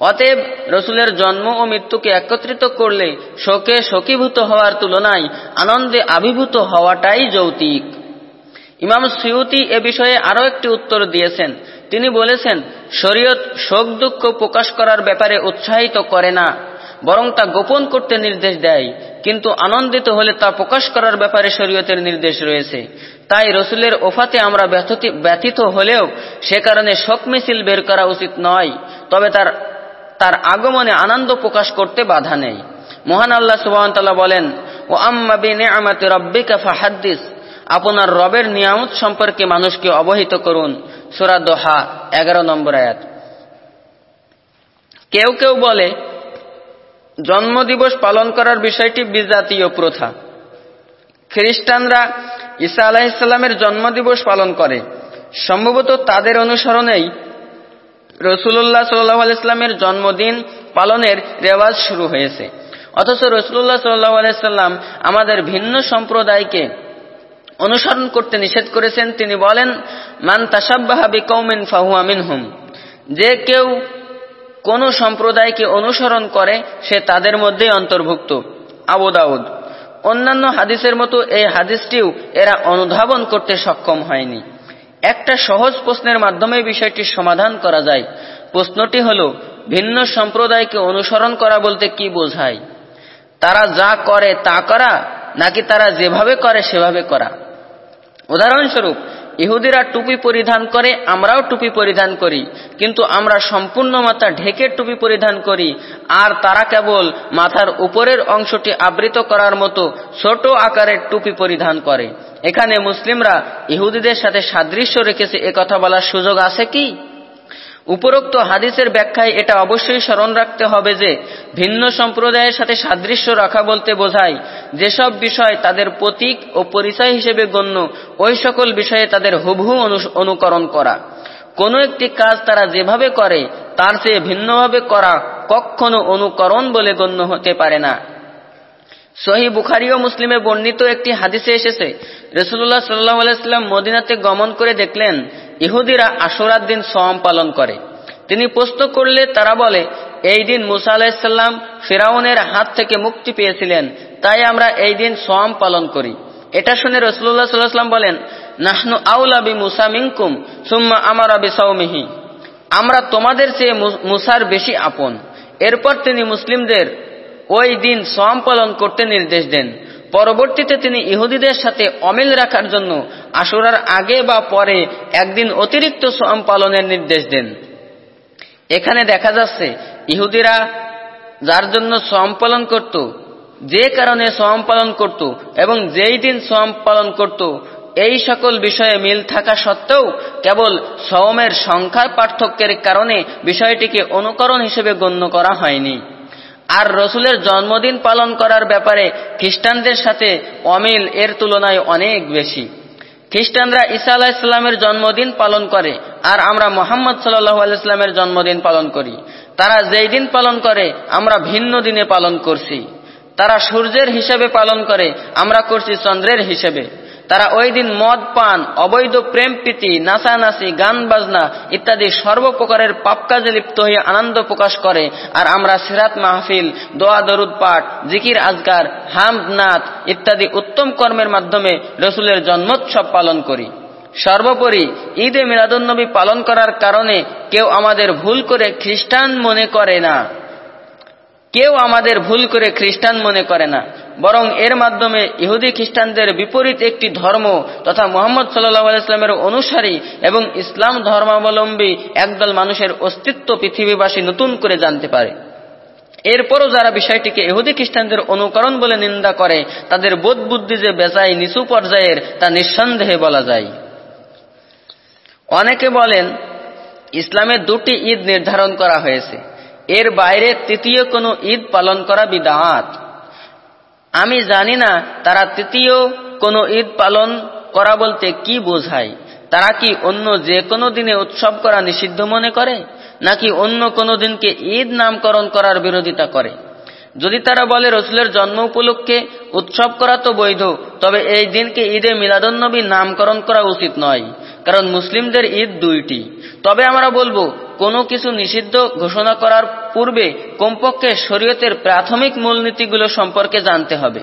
অতএব রসুলের জন্ম ও মৃত্যুকে একত্রিত করলে শোকে শোকীভূত হওয়ার তুলনায় আনন্দে আবিভূত হওয়াটাই যৌতিক। ইমাম সিউতি এ বিষয়ে আরও একটি উত্তর দিয়েছেন। তিনি বলেছেন, শরীয়ত শোক দুঃখ প্রকাশ করার ব্যাপারে উৎসাহিত করে না, বরং তা গোপন করতে নির্দেশ দেয়, কিন্তু আনন্দিত হলে তা প্রকাশ করার ব্যাপারে শরীয়তের নির্দেশ রয়েছে। তাই রসুলের ওফাতে আমরা ব্যথিত হলেও সে কারণে শোক মিছিল বের করা উচিত নয়, তবে তার তার আগমনে আনন্দ প্রকাশ করতে বাধা নেই। মহান আল্লাহ সুবাহতাল্লাহ বলেন ও আম্মা বিনে আমাতে রব্বিকা ফাহাদ্দিস। আপনার রবের নিয়ামত সম্পর্কে মানুষকে অবহিত করুন। সুরা দোহা, এগারো নম্বর আয়াত। কেউ কেউ বলে, জন্মদিবস পালন করার বিষয়টি বিজাতীয় প্রথা। খ্রিস্টানরা ঈসা আলাহিসাল্লামের জন্মদিবস পালন করে। সম্ভবত তাদের অনুসরণেই রসুল্লাহ সাল্লাহ জন্মদিন পালনের রেওয়াজ শুরু হয়েছে। অথচ রসুল্লাহ সাল্লাহ আলাইস্লাম আমাদের ভিন্ন সম্প্রদায়কে অনুসরণ করতে নিষেধ করেছেন, তিনি বলেন, মান তাসাব্বাহাবি কৌমিন ফাহুয়া মিনহুম। যে কেউ কোন সম্প্রদায়কে অনুসরণ করে, সে তাদের মধ্যেই অন্তর্ভুক্ত। আবু দাউদ, অন্যান্য হাদিসের মতো এই হাদিসটিও এরা অনুধাবন করতে সক্ষম হয়নি। একটা সহজ প্রশ্নের মাধ্যমে বিষয়টির সমাধান করা যায়। প্রশ্নটি হল, ভিন্ন সম্প্রদায়কে অনুসরণ করা বলতে কি বোঝায়? তারা যা করে তা করা নাকি তারা যেভাবে করে, সেভাবে করা। উদাহরণস্বরূপ, ইহুদিরা টুপি পরিধান করে, আমরাও টুপি পরিধান করি। কিন্তু আমরা সম্পূর্ণ মাথা ঢেকে টুপি পরিধান করি। আর তারা কেবল মাথার উপরের অংশটি আবৃত করার মতো ছোট আকারের টুপি পরিধান করে। এখানে মুসলিমরা ইহুদিদের সাথে সাদৃশ্য রেখেছে কথা বলার সুযোগ আছে কি? উপরোক্ত হাদিসের ব্যাখ্যায় এটা অবশ্যই স্মরণ রাখতে হবে যে ভিন্ন সম্প্রদায়ের সাথে সাদৃশ্য রাখা বলতে বোঝায় যেসব বিষয় তাদের প্রতীক ও পরিচয় হিসেবে গণ্য, ওই সকল বিষয়ে তাদের হুবহু অনুকরণ করা। কোনো একটি কাজ তারা যেভাবে করে, তার চেয়ে ভিন্নভাবে করা কখনো অনুকরণ বলে গণ্য হতে পারে না। সহি বুখারি ও মুসলিমে বর্ণিত একটি হাদিসে এসেছে রসুল্লাহ সাল্লাহ আলাইস্লাম মদিনাতে গমন করে দেখলেন ইহুদিরা আশুরার দিন সোয়াম পালন করে। তিনি প্রশ্ন করলে তারা বলে, এই দিন মুসা আলাহিসাল্লাম ফেরাউনের হাত থেকে মুক্তি পেয়েছিলেন, তাই আমরা এই দিন সোয়াম পালন করি। এটা শুনে রসুল্লাহ সাল্লাহাম বলেন, নাহনু আউলাবি মুসা মিঙ্কুম সুম্মা আমার আবি আমরা তোমাদের চেয়ে মুসার বেশি আপন। এরপর তিনি মুসলিমদের ওই দিন সোয়াম পালন করতে নির্দেশ দেন। পরবর্তীতে তিনি ইহুদিদের সাথে অমিল রাখার জন্য আশুরার আগে বা পরে একদিন অতিরিক্ত সোয়াম পালনের নির্দেশ দেন। এখানে দেখা যাচ্ছে ইহুদিরা যার জন্য সোম পালন করত, যে কারণে সোম পালন করত এবং যেই দিন সোম পালন করত, এই সকল বিষয়ে মিল থাকা সত্ত্বেও কেবল সওমের সংখ্যার পার্থক্যের কারণে বিষয়টিকে অনুকরণ হিসেবে গণ্য করা হয়নি। আর রসুলের জন্মদিন পালন করার ব্যাপারে খ্রিস্টানদের সাথে অমিল এর তুলনায় অনেক বেশি। খ্রিস্টানরা ঈসা আলাহ ইসলামের জন্মদিন পালন করে আর আমরা মোহাম্মদ সাল্লাহ আলাইস্লামের জন্মদিন পালন করি। তারা যেই দিন পালন করে, আমরা ভিন্ন দিনে পালন করছি। তারা সূর্যের হিসেবে পালন করে, আমরা করছি চন্দ্রের হিসেবে। তারা ওই দিন মদ পান, অবৈধ প্রেম প্রীতি, নাচানাচি, গান বাজনা ইত্যাদি সর্বপ্রকারের পাপ কাজে লিপ্ত হয়ে আনন্দ প্রকাশ করে। আর আমরা সিরাত মাহফিল, দোয়া, দরুদ পাঠ, জিকির আজগার হামনাথ ইত্যাদি উত্তম কর্মের মাধ্যমে রসুলের জন্মোৎসব পালন করি। সর্বোপরি ঈদে মিলাদুন্নবী পালন করার কারণে কেউ আমাদের ভুল করে খ্রিস্টান মনে করে না। কেউ আমাদের ভুল করে খ্রিস্টান মনে করে না, বরং এর মাধ্যমে ইহুদি খ্রিস্টানদের বিপরীত একটি ধর্ম তথা মোহাম্মদ সাল্লাহ আলাইস্লামের অনুসারী এবং ইসলাম ধর্মাবলম্বী একদল মানুষের অস্তিত্ব পৃথিবীবাসী নতুন করে জানতে পারে। এরপরও যারা বিষয়টিকে ইহুদি খ্রিস্টানদের অনুকরণ বলে নিন্দা করে, তাদের বোধ বুদ্ধি যে বেচাই নিচু পর্যায়ের তা নিঃসন্দেহে বলা যায়। অনেকে বলেন ইসলামের দুটি ঈদ নির্ধারণ করা হয়েছে। এর বাইরে তৃতীয় কোনো ঈদ পালন করা বিদাত। আমি জানি না তারা তৃতীয় কোনো ঈদ পালন করা বলতে কি বোঝায়। তারা কি অন্য যে কোনো দিনে উৎসব করা নিষিদ্ধ মনে করে, নাকি অন্য কোনো দিনকে ঈদ নামকরণ করার বিরোধিতা করে? যদি তারা বলে রসুলের জন্ম উপলক্ষে উৎসব করা তো বৈধ, তবে এই দিনকে ঈদে মিলাদন্নবী নামকরণ করা উচিত নয়, কারণ মুসলিমদের ঈদ দুইটি। তবে আমরা বলব কোনো কিছু নিষিদ্ধ ঘোষণা করার পূর্বে কমপক্ষে শরীয়তের প্রাথমিক মূলনীতিগুলো সম্পর্কে জানতে হবে।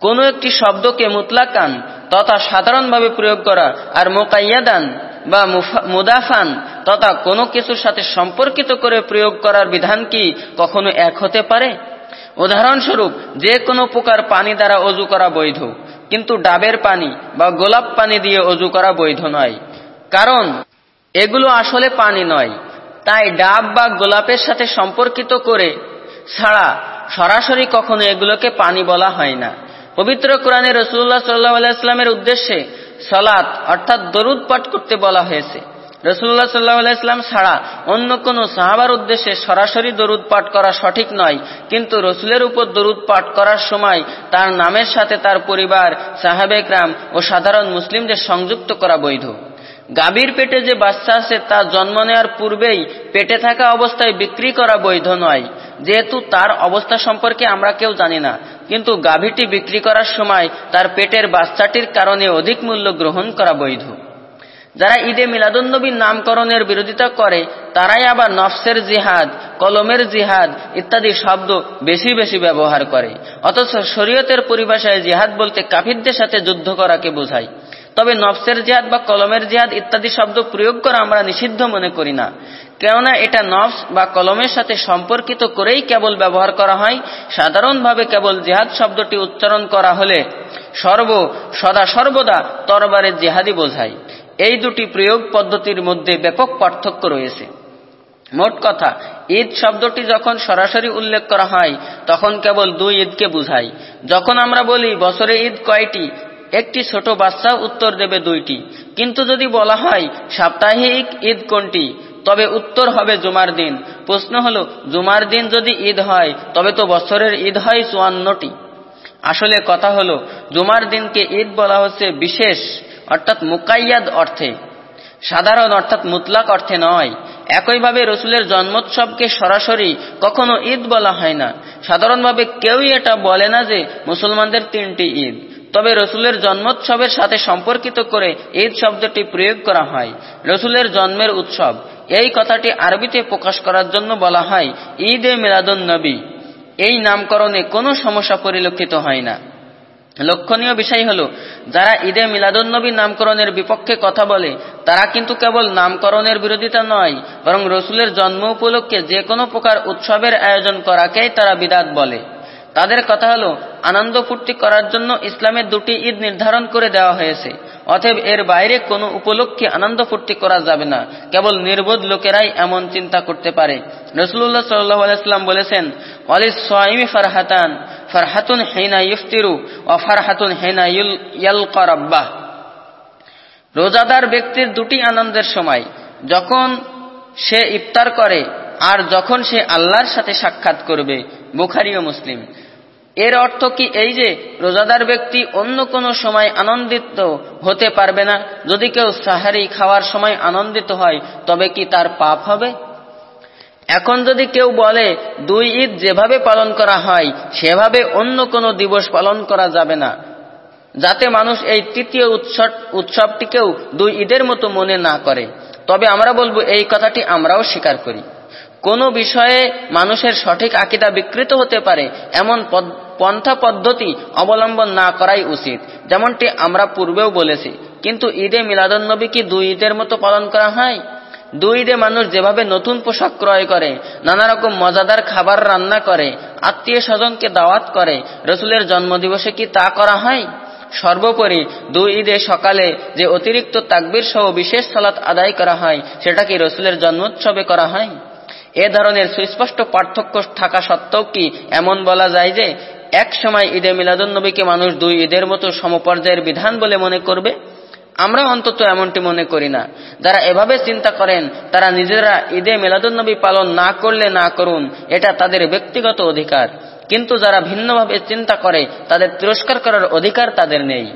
কোনো একটি শব্দকে মুতলাকান তথা সাধারণভাবে প্রয়োগ করা, আর মোকাইয়াদান বা মুদাফান, তথা কোনো কিছুর সাথে সম্পর্কিত করে প্রয়োগ করার বিধান কি কখনো এক হতে পারে? উদাহরণস্বরূপ, যে কোনো প্রকার পানি দ্বারা অজু করা বৈধ, কিন্তু ডাবের পানি বা গোলাপ পানি দিয়ে অজু করা বৈধ নয়। কারণ, এগুলো আসলে পানি নয়। তাই ডাব বা গোলাপের সাথে সম্পর্কিত করে ছাড়া সরাসরি কখনো এগুলোকে পানি বলা হয় না। পবিত্র কোরআনে রসুল্লাহ সাল্লাহ আলাইস্লামের উদ্দেশ্যে সলাৎ অর্থাৎ দরুদ পাঠ করতে বলা হয়েছে। রসুল্লাহ সাল্লাহ আলাইস্লাম ছাড়া অন্য কোন সাহাবার উদ্দেশ্যে সরাসরি দরুদ পাঠ করা সঠিক নয়, কিন্তু রসুলের উপর দরুদ পাঠ করার সময় তার নামের সাথে তার পরিবার সাহাবেকরাম ও সাধারণ মুসলিমদের সংযুক্ত করা বৈধ। গাভীর পেটে যে বাচ্চা আছে, তা জন্ম নেওয়ার পূর্বেই পেটে থাকা অবস্থায় বিক্রি করা বৈধ নয়। যেহেতু তার অবস্থা সম্পর্কে আমরা কেউ জানি না। কিন্তু গাভীটি বিক্রি করার সময় তার পেটের বাচ্চাটির কারণে অধিক মূল্য গ্রহণ করা বৈধ। যারা ঈদে মিলাদুন্নবীর নামকরণের বিরোধিতা করে, তারাই আবার নফসের জিহাদ, কলমের জিহাদ ইত্যাদি শব্দ বেশি বেশি ব্যবহার করে। অথচ শরীয়তের পরিভাষায় জিহাদ বলতে কাফিরদের সাথে যুদ্ধ করাকে বোঝায়। তবে নফসের জিহাদ বা কলমের জিহাদ ইত্যাদি শব্দ প্রয়োগ করা আমরা নিষিদ্ধ মনে করি না। কেননা এটা নফস বা কলমের সাথে সম্পর্কিত করেই কেবল ব্যবহার করা হয়। সাধারণভাবে কেবল জিহাদ শব্দটি উচ্চারণ করা হলে সর্ব, সদা সর্বদা তরবারের জেহাদি বোঝায়। এই দুটি প্রয়োগ পদ্ধতির মধ্যে ব্যাপক পার্থক্য রয়েছে। মোট কথা, ঈদ শব্দটি যখন সরাসরি উল্লেখ করা হয়, তখন কেবল দুই ঈদকে বুঝায়। যখন আমরা বলি বছরে ঈদ কয়টি একটি ছোট বাচ্চা উত্তর দেবে দুইটি। কিন্তু যদি বলা হয়, সাপ্তাহিক ঈদ কোনটি? তবে উত্তর হবে জুমার দিন। প্রশ্ন হল, জুমার দিন যদি ঈদ হয়, তবে তো বছরের ঈদ হয় চুয়ান্নটি। আসলে কথা হল, জুমার দিনকে ঈদ বলা হচ্ছে বিশেষ, অর্থাৎ মুকাইয়াদ অর্থে। সাধারণ অর্থাৎ মুতলাক অর্থে নয়। একইভাবে রসুলের জন্মোৎসবকে সরাসরি কখনো ঈদ বলা হয় না। সাধারণভাবে কেউই এটা বলে না যে মুসলমানদের তিনটি ঈদ। তবে রসুলের জন্মোৎসবের সাথে সম্পর্কিত করে ঈদ শব্দটি প্রয়োগ করা হয়। রসুলের জন্মের উৎসব। এই কথাটি আরবিতে প্রকাশ করার জন্য বলা হয় ঈদ এ মিলাদুন নবী। এই নামকরণে কোনো সমস্যা পরিলক্ষিত হয় না। লক্ষণীয় বিষয় হল, যারা ঈদে মিলাদুন্নবী নামকরণের বিপক্ষে কথা বলে, তারা কিন্তু কেবল নামকরণের বিরোধিতা নয়, বরং রসুলের জন্ম উপলক্ষে যে কোনো প্রকার উৎসবের আয়োজন করাকেই তারা বিদাত বলে। তাদের কথা হলো, আনন্দ ফুর্তি করার জন্য ইসলামের দুটি ঈদ নির্ধারণ করে দেওয়া হয়েছে। অতএব এর বাইরে কোনো উপলক্ষে আনন্দ ফুর্তি করা যাবে না। কেবল নির্বোধ লোকেরাই এমন চিন্তা করতে পারে। রসুল্লাহ সাল্লাহ আলাইস্লাম বলেছেন অলিস সোয়াইমি ফারহাতান, ফারহাতুন হেনা ইফতিরু ও ফারহাতুন হেনা ইয়ালকা রোজাদার ব্যক্তির দুটি আনন্দের সময়, যখন সে ইফতার করে, আর যখন সে আল্লাহর সাথে সাক্ষাৎ করবে বুখারি ও মুসলিম। এর অর্থ কি এই যে রোজাদার ব্যক্তি অন্য কোনো সময় আনন্দিত হতে পারবে না? যদি কেউ সাহারি খাওয়ার সময় আনন্দিত হয়, তবে কি তার পাপ হবে? এখন যদি কেউ বলে, দুই ঈদ যেভাবে পালন করা হয়, সেভাবে অন্য কোনো দিবস পালন করা যাবে না। যাতে মানুষ এই তৃতীয় উৎসব, উৎসবটিকেও দুই ঈদের মতো মনে না করে। তবে আমরা বলব, এই কথাটি আমরাও স্বীকার করি। কোনো বিষয়ে মানুষের সঠিক আকিদা বিকৃত হতে পারে, এমন পন্থা পদ্ধতি অবলম্বন না করাই উচিত, যেমনটি আমরা পূর্বেও বলেছি। কিন্তু ঈদে মিলাদন্নবী কি দুই ঈদের মতো পালন করা হয়? দুই ঈদে মানুষ যেভাবে নতুন পোশাক ক্রয় করে নানা রকম মজাদার খাবার রান্না করে আত্মীয় স্বজনকে দাওয়াত করে, রসুলের জন্মদিবসে কি তা করা হয়? সর্বোপরি দুই ঈদে সকালে যে অতিরিক্ত তাকবির সহ বিশেষ সালাত আদায় করা হয়, সেটা কি রসুলের জন্মোৎসবে করা হয়? এ ধরনের সুস্পষ্ট পার্থক্য থাকা সত্ত্বেও কি এমন বলা যায় যে এক সময় ঈদে মিলাদুন্নবীকে মানুষ দুই ঈদের মতো সমপর্যায়ের বিধান বলে মনে করবে? আমরা অন্তত এমনটি মনে করি না। যারা এভাবে চিন্তা করেন, তারা নিজেরা ঈদে মিলাদুন্নবী পালন না করলে না করুন, এটা তাদের ব্যক্তিগত অধিকার। কিন্তু যারা ভিন্নভাবে চিন্তা করে, তাদের তিরস্কার করার অধিকার তাদের নেই।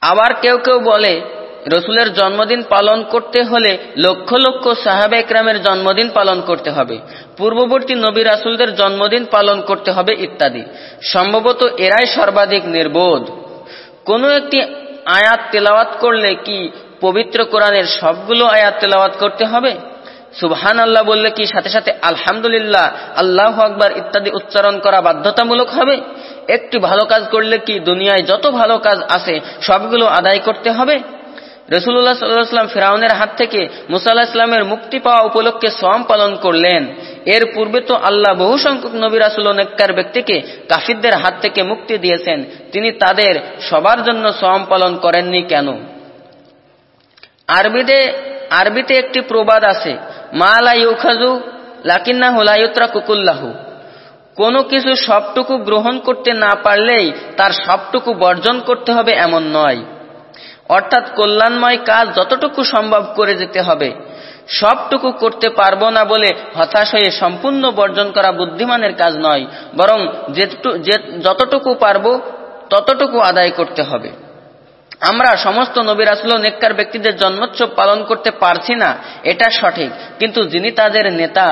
আবার কেউ কেউ বলে রসুলের জন্মদিন পালন করতে হলে লক্ষ লক্ষ সাহাবে একরামের জন্মদিন পালন করতে হবে। পূর্ববর্তী নবী রাসুলদের জন্মদিন পালন করতে হবে ইত্যাদি। সম্ভবত এরাই সর্বাধিক নির্বোধ। কোনো একটি আয়াত তেলাওয়াত করলে কি পবিত্র কোরআনের সবগুলো আয়াত তেলাওয়াত করতে হবে? সুবহান আল্লাহ বললে কি সাথে সাথে আলহামদুলিল্লাহ, আল্লাহ আকবার ইত্যাদি উচ্চারণ করা বাধ্যতামূলক হবে? একটি ভালো কাজ করলে কি দুনিয়ায় যত ভালো কাজ আছে সবগুলো আদায় করতে হবে? রসুল্লাহ সাল্লাম ফেরাউনের হাত থেকে মুসাল্লাহ ইসলামের মুক্তি পাওয়া উপলক্ষে সোয়াম পালন করলেন। এর পূর্বে তো আল্লাহ বহু সংখ্যক নবী রাসুল নেককার ব্যক্তিকে কাফিরদের হাত থেকে মুক্তি দিয়েছেন। তিনি তাদের সবার জন্য সোয়াম পালন করেননি কেন? আরবিতে আরবিতে একটি প্রবাদ আছে, মা লাইখাজু লাকিন্না হুলায়ুত্রা কুকুল্লাহু কোনো কিছু সবটুকু গ্রহণ করতে না পারলেই তার সবটুকু বর্জন করতে হবে এমন নয়। অর্থাৎ কল্যাণময় কাজ যতটুকু সম্ভব করে যেতে হবে। সবটুকু করতে পারব না বলে হতাশ হয়ে সম্পূর্ণ বর্জন করা বুদ্ধিমানের কাজ নয়, বরং যতটুকু পারব ততটুকু আদায় করতে হবে। আমরা সমস্ত নবীর আসল নেককার ব্যক্তিদের জন্মোৎসব পালন করতে পারছি না, এটা সঠিক। কিন্তু যিনি তাদের নেতা,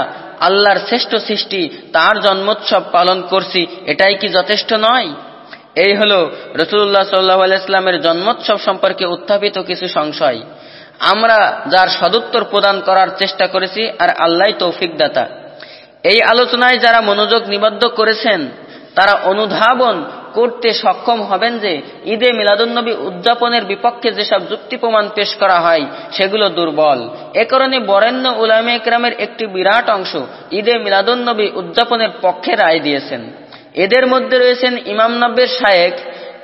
আল্লাহর শ্রেষ্ঠ সৃষ্টি, তার জন্মোৎসব পালন করছি, এটাই কি যথেষ্ট নয়? এই হল রসুল্লাহ সাল্লাহ আলাইস্লামের জন্মোৎসব সম্পর্কে উত্থাপিত কিছু সংশয়। আমরা যার সদুত্তর প্রদান করার চেষ্টা করেছি আর আল্লাহ তৌফিক দাতা। এই আলোচনায় যারা মনোযোগ নিবদ্ধ করেছেন, তারা অনুধাবন করতে সক্ষম হবেন যে ঈদে মিলাদুন্নবী উদযাপনের বিপক্ষে যেসব যুক্তি প্রমাণ পেশ করা হয়, সেগুলো দুর্বল। এ কারণে বরেণ্য উলামে একরামের একটি বিরাট অংশ ঈদে মিলাদুন্নবী উদযাপনের পক্ষে রায় দিয়েছেন। এদের মধ্যে রয়েছেন ইমাম নব্বের শায়েক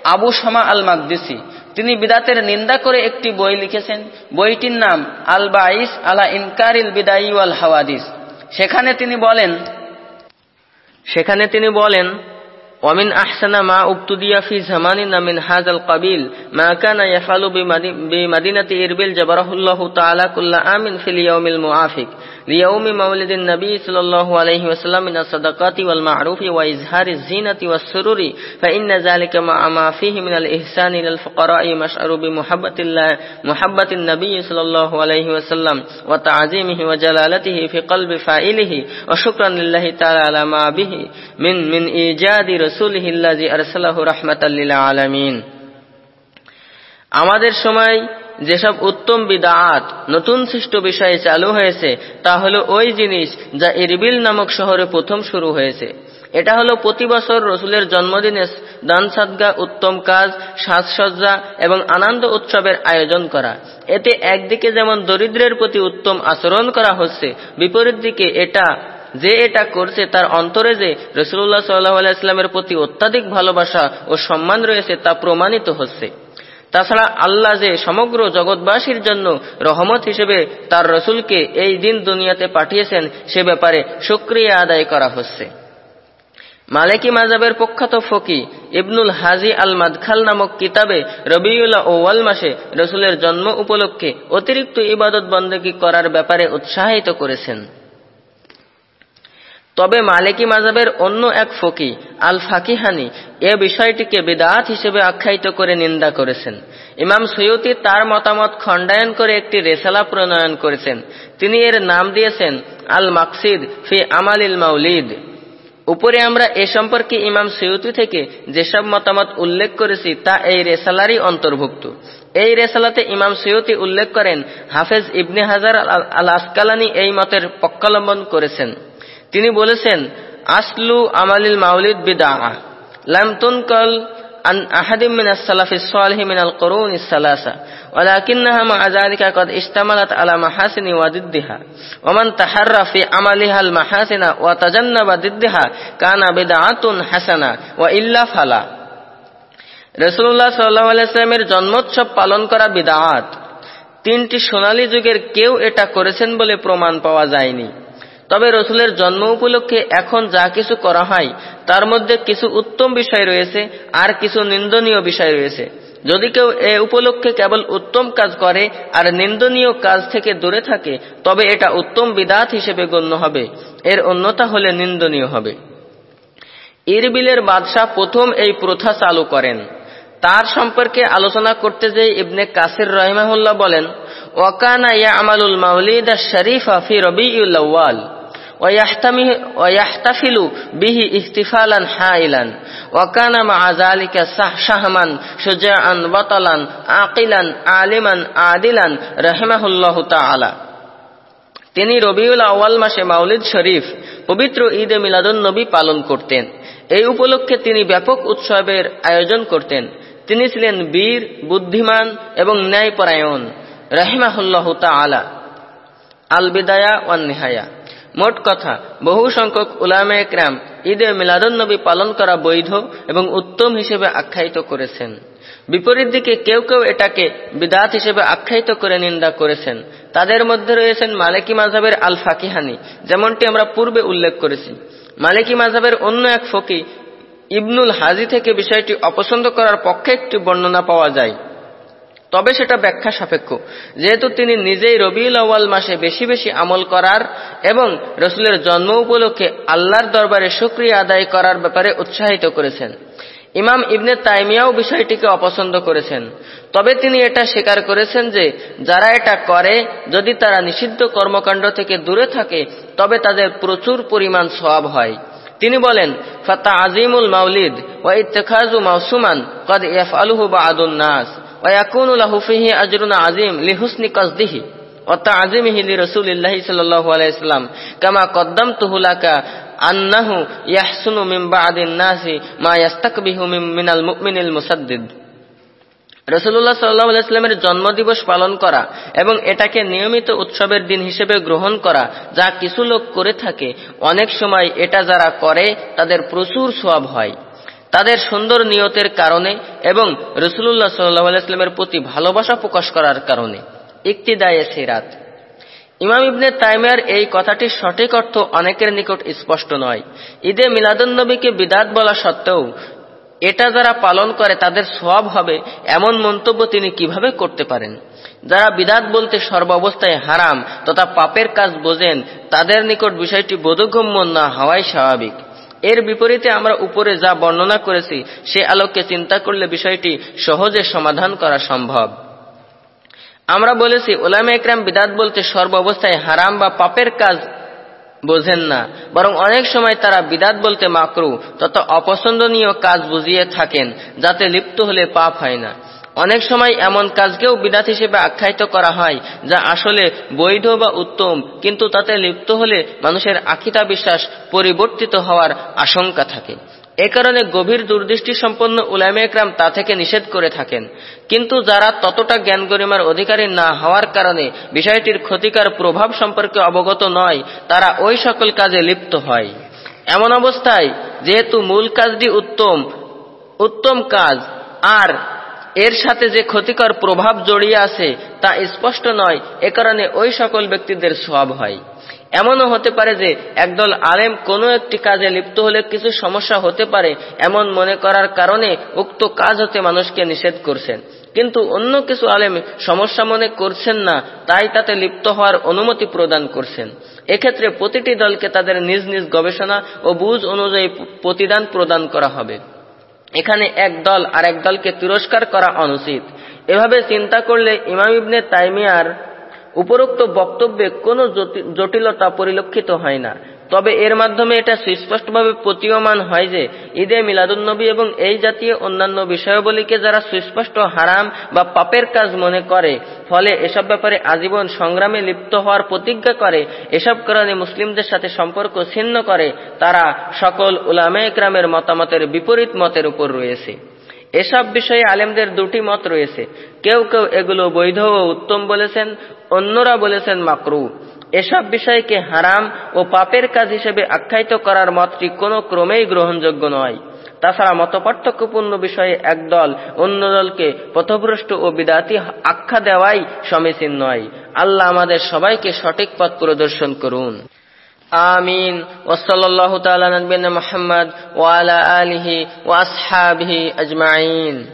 আবু শামা আল মাকদিসি তিনি বিদাতের নিন্দা করে একটি বই লিখেছেন। বইটির নাম আল বাঈস আলা ইনকারিল বিদাই ওয়াল হাওয়াদিস। সেখানে তিনি বলেন, সেখানে তিনি বলেন ومن أحسن ما মা في زماننا من هذا القبيل ما كان يفعل بمدينة إربيل جبره الله تعالى كل আমিন في اليوم المعافق ليوم مولد النبي صلى الله عليه وسلم من الصدقات والمعروف وإظهار الزينة والسرور فإن ذلك مع ما فيه من الإحسان للفقراء مشعر بمحبة الله محبة النبي صلى الله عليه وسلم وتعظيمه وجلالته في قلب فاعله وشكرا لله تعالى على ما به من من إيجاد رسوله الذي أرسله رحمة للعالمين আমাদের সময় যেসব উত্তম বিদাত নতুন সৃষ্ট বিষয়ে চালু হয়েছে, তা হলো ওই জিনিস যা ইরবিল নামক শহরে প্রথম শুরু হয়েছে। এটা হলো প্রতি বছর রসুলের জন্মদিনে দান সাদগা, উত্তম কাজ, সাজসজ্জা এবং আনন্দ উৎসবের আয়োজন করা। এতে একদিকে যেমন দরিদ্রের প্রতি উত্তম আচরণ করা হচ্ছে, বিপরীত দিকে এটা, যে এটা করছে তার অন্তরে যে রসুল্লাহ সাল্লাহ আলাইস্লামের প্রতি অত্যাধিক ভালোবাসা ও সম্মান রয়েছে তা প্রমাণিত হচ্ছে। তাছাড়া আল্লাহ যে সমগ্র জগৎবাসীর জন্য রহমত হিসেবে তার রসুলকে এই দিন দুনিয়াতে পাঠিয়েছেন, সে ব্যাপারে সুক্রিয়া আদায় করা হচ্ছে। মালেকি মাজাবের প্রখ্যাত ফকি ইবনুল হাজি আল মাদখাল নামক কিতাবে রবিউল্লাহ ওয়াল মাসে রসুলের জন্ম উপলক্ষে অতিরিক্ত ইবাদত বন্দী করার ব্যাপারে উৎসাহিত করেছেন। তবে মালিকি মাজাবের অন্য এক ফকি আল ফাকিহানি এ বিষয়টিকে বিদাত হিসেবে আখ্যায়িত করে নিন্দা করেছেন। ইমাম সৈয়তি তার মতামত খণ্ডায়ন করে একটি রেসালা প্রণয়ন করেছেন। তিনি এর নাম দিয়েছেন আল মাকসিদ ফি আমালিল মাউলিদ। উপরে আমরা এ সম্পর্কে ইমাম সৈয়তি থেকে যেসব মতামত উল্লেখ করেছি তা এই রেসালারই অন্তর্ভুক্ত। এই রেসালাতে ইমাম সৈয়তি উল্লেখ করেন, হাফেজ ইবনে হাজার আল আসকালানি এই মতের পক্ষাবলম্বন করেছেন। তিনি বলেছেন আসলু আমালিল মাউলিদ বিদা লাম তুনকল عن أحد من السلف الصالح من القرون الثلاثة ولكنها مع ذلك قد اشتملت على محاسن وضدها ومن تحرى في عملها المحاسن وتجنب ضدها كان بدعة حسنة وإلا فلا রসুল্লাহ সাল্লাহ আলাইস্লামের জন্মোৎসব পালন করা বিদাত তিনটি সোনালী যুগের কেউ এটা করেছেন বলে প্রমাণ পাওয়া যায়নি তবে রসুলের জন্ম উপলক্ষে এখন যা কিছু করা হয়, তার মধ্যে কিছু উত্তম বিষয় রয়েছে আর কিছু নিন্দনীয় বিষয় রয়েছে। যদি কেউ এ উপলক্ষে কেবল উত্তম কাজ করে আর নিন্দনীয় কাজ থেকে দূরে থাকে, তবে এটা উত্তম বিদাত হিসেবে গণ্য হবে। এর অন্যতা হলে নিন্দনীয় হবে। ইরবিলের বাদশাহ প্রথম এই প্রথা চালু করেন। তার সম্পর্কে আলোচনা করতে যে ইবনে কাসির রহিমাহুল্লাহ বলেন ওয়াকানা ইয়া আমালুল মাউলিদ শরীফা ফি রবিউল ويحتفل به احتفالا حائلا وكان مع ذلك شهما شجاعا بطلا عاقلا عالما عادلا رحمه الله تعالى তিনি রবিউল আওয়াল মাসে মাউলিদ শরীফ পবিত্র ঈদে মিলাদুন নবী পালন করতেন এই উপলক্ষে তিনি ব্যাপক উৎসবের আয়োজন করতেন তিনি ছিলেন বীর বুদ্ধিমান এবং ন্যায়পরায়ণ রাহিমাহুল্লাহ তালা আল বিদায়া ওয়ান নেহায়া মোট কথা, বহু সংখ্যক উলামে একরাম ঈদে মিলাদুন্নবী পালন করা বৈধ এবং উত্তম হিসেবে আখ্যায়িত করেছেন। বিপরীত দিকে কেউ কেউ এটাকে বিদাত হিসেবে আখ্যায়িত করে নিন্দা করেছেন। তাদের মধ্যে রয়েছেন মালিকি মাঝাবের আল ফাকিহানি যেমনটি আমরা পূর্বে উল্লেখ করেছি। মালিকি মাঝাবের অন্য এক ফকি, ইবনুল হাজি থেকে বিষয়টি অপছন্দ করার পক্ষে একটি বর্ণনা পাওয়া যায়। তবে সেটা ব্যাখ্যা সাপেক্ষ। যেহেতু তিনি নিজেই রবিউল আওয়াল মাসে বেশি বেশি আমল করার এবং রসুলের জন্ম উপলক্ষে আল্লাহর দরবারে সুক্রিয়া আদায় করার ব্যাপারে উৎসাহিত করেছেন। ইমাম ইবনে তাইমিয়াও বিষয়টিকে অপছন্দ করেছেন। তবে তিনি এটা স্বীকার করেছেন যে, যারা এটা করে, যদি তারা নিষিদ্ধ কর্মকাণ্ড থেকে দূরে থাকে, তবে তাদের প্রচুর পরিমাণ সওয়াব হয়। তিনি বলেন, ফাতা আজিমুল মাউলিদ ওয়া ইত্তেখাজু মাউসুমান কদ ইয়াফআলুহু বা'দুন নাস। ওয়া ইয়াকুনু লাহু ফিহি আজরুন আজিম কামা কদ্দামতুহু লাকা আন্নাহু বা'দিন নাসি মা মিনাল মুসাদ্দিদ জন্মদিবস পালন করা এবং এটাকে নিয়মিত উৎসবের দিন হিসেবে গ্রহণ করা যা কিছু লোক করে থাকে, অনেক সময় এটা যারা করে, তাদের প্রচুর সোয়াব হয়। তাদের সুন্দর নিয়তের কারণে এবং রসুল্লাহ সাল্লাহ আলাইস্লামের প্রতি ভালোবাসা প্রকাশ করার কারণে। একটি দায়ে সিরাত। ইমাম ইবনে তাইমিয়ার এই কথাটির সঠিক অর্থ অনেকের নিকট স্পষ্ট নয়। ঈদে মিলাদুন্নবীকে বিদাত বলা সত্ত্বেও এটা যারা পালন করে তাদের সব হবে এমন মন্তব্য তিনি কীভাবে করতে পারেন? যারা বিদাত বলতে সর্বাবস্থায় হারাম তথা পাপের কাজ বোঝেন, তাদের নিকট বিষয়টি বোধগম্য না হওয়াই স্বাভাবিক। এর বিপরীতে আমরা উপরে যা বর্ণনা করেছি, সে আলোকে চিন্তা করলে বিষয়টি সহজে সমাধান করা সম্ভব। আমরা বলেছি, ওলামে একরাম বিদাত বলতে সর্বাবস্থায় হারাম বা পাপের কাজ বোঝেন না, বরং অনেক সময় তারা বিদাত বলতে মাকরু, তত অপছন্দনীয় কাজ বুঝিয়ে থাকেন, যাতে লিপ্ত হলে পাপ হয় না। অনেক সময় এমন কাজকেও বিদাত হিসেবে আখ্যায়িত করা হয়, যা আসলে বৈধ বা উত্তম, কিন্তু তাতে লিপ্ত হলে মানুষের আখিতা বিশ্বাস পরিবর্তিত হওয়ার আশঙ্কা থাকে। এ কারণে গভীর দুর্দৃষ্টি সম্পন্ন উলামে একরাম তা থেকে নিষেধ করে থাকেন। কিন্তু যারা ততটা জ্ঞান গরিমার অধিকারী না হওয়ার কারণে বিষয়টির ক্ষতিকার প্রভাব সম্পর্কে অবগত নয়, তারা ওই সকল কাজে লিপ্ত হয়। এমন অবস্থায় যেহেতু মূল কাজটি উত্তম উত্তম কাজ, আর এর সাথে যে ক্ষতিকর প্রভাব জড়িয়ে আছে তা স্পষ্ট নয়, এ কারণে ওই সকল ব্যক্তিদের সব হয়। এমনও হতে পারে যে একদল আলেম কোনো একটি কাজে লিপ্ত হলে কিছু সমস্যা হতে পারে এমন মনে করার কারণে উক্ত কাজ হতে মানুষকে নিষেধ করছেন। কিন্তু অন্য কিছু আলেম সমস্যা মনে করছেন না, তাই তাতে লিপ্ত হওয়ার অনুমতি প্রদান করছেন। এক্ষেত্রে প্রতিটি দলকে তাদের নিজ নিজ গবেষণা ও বুঝ অনুযায়ী প্রতিদান প্রদান করা হবে। এখানে এক দল আর এক দলকে তিরস্কার করা অনুচিত। এভাবে চিন্তা করলে ইমাম ইবনে তাইমিয়ার উপরোক্ত বক্তব্যে কোনো জটিলতা পরিলক্ষিত হয় না। তবে এর মাধ্যমে এটা সুস্পষ্টভাবে প্রতীয়মান হয় যে ঈদে মিলাদুন্নবী এবং এই জাতীয় অন্যান্য বিষয়াবলীকে যারা সুস্পষ্ট হারাম বা পাপের কাজ মনে করে, ফলে এসব ব্যাপারে আজীবন সংগ্রামে লিপ্ত হওয়ার প্রতিজ্ঞা করে, এসব কারণে মুসলিমদের সাথে সম্পর্ক ছিন্ন করে, তারা সকল উলামে একরামের মতামতের বিপরীত মতের উপর রয়েছে। এসব বিষয়ে আলেমদের দুটি মত রয়েছে। কেউ কেউ এগুলো বৈধ ও উত্তম বলেছেন, অন্যরা বলেছেন মাকরু। এসব বিষয়কে হারাম ও পাপের কাজ হিসেবে আখ্যায়িত করার মতটি কোনো ক্রমেই গ্রহণযোগ্য নয়। তাছাড়া মতপার্থক্যপূর্ণ বিষয়ে একদল অন্য দলকে পথভ্রষ্ট ও বিদাতি আখ্যা দেওয়াই সমীচীন নয়। আল্লাহ আমাদের সবাইকে সঠিক পথ প্রদর্শন করুন। আমিন। ওসল্লাহ মোহাম্মদ ওয়ালা আলিহি ওয়াসহাবিহি আজমাইন।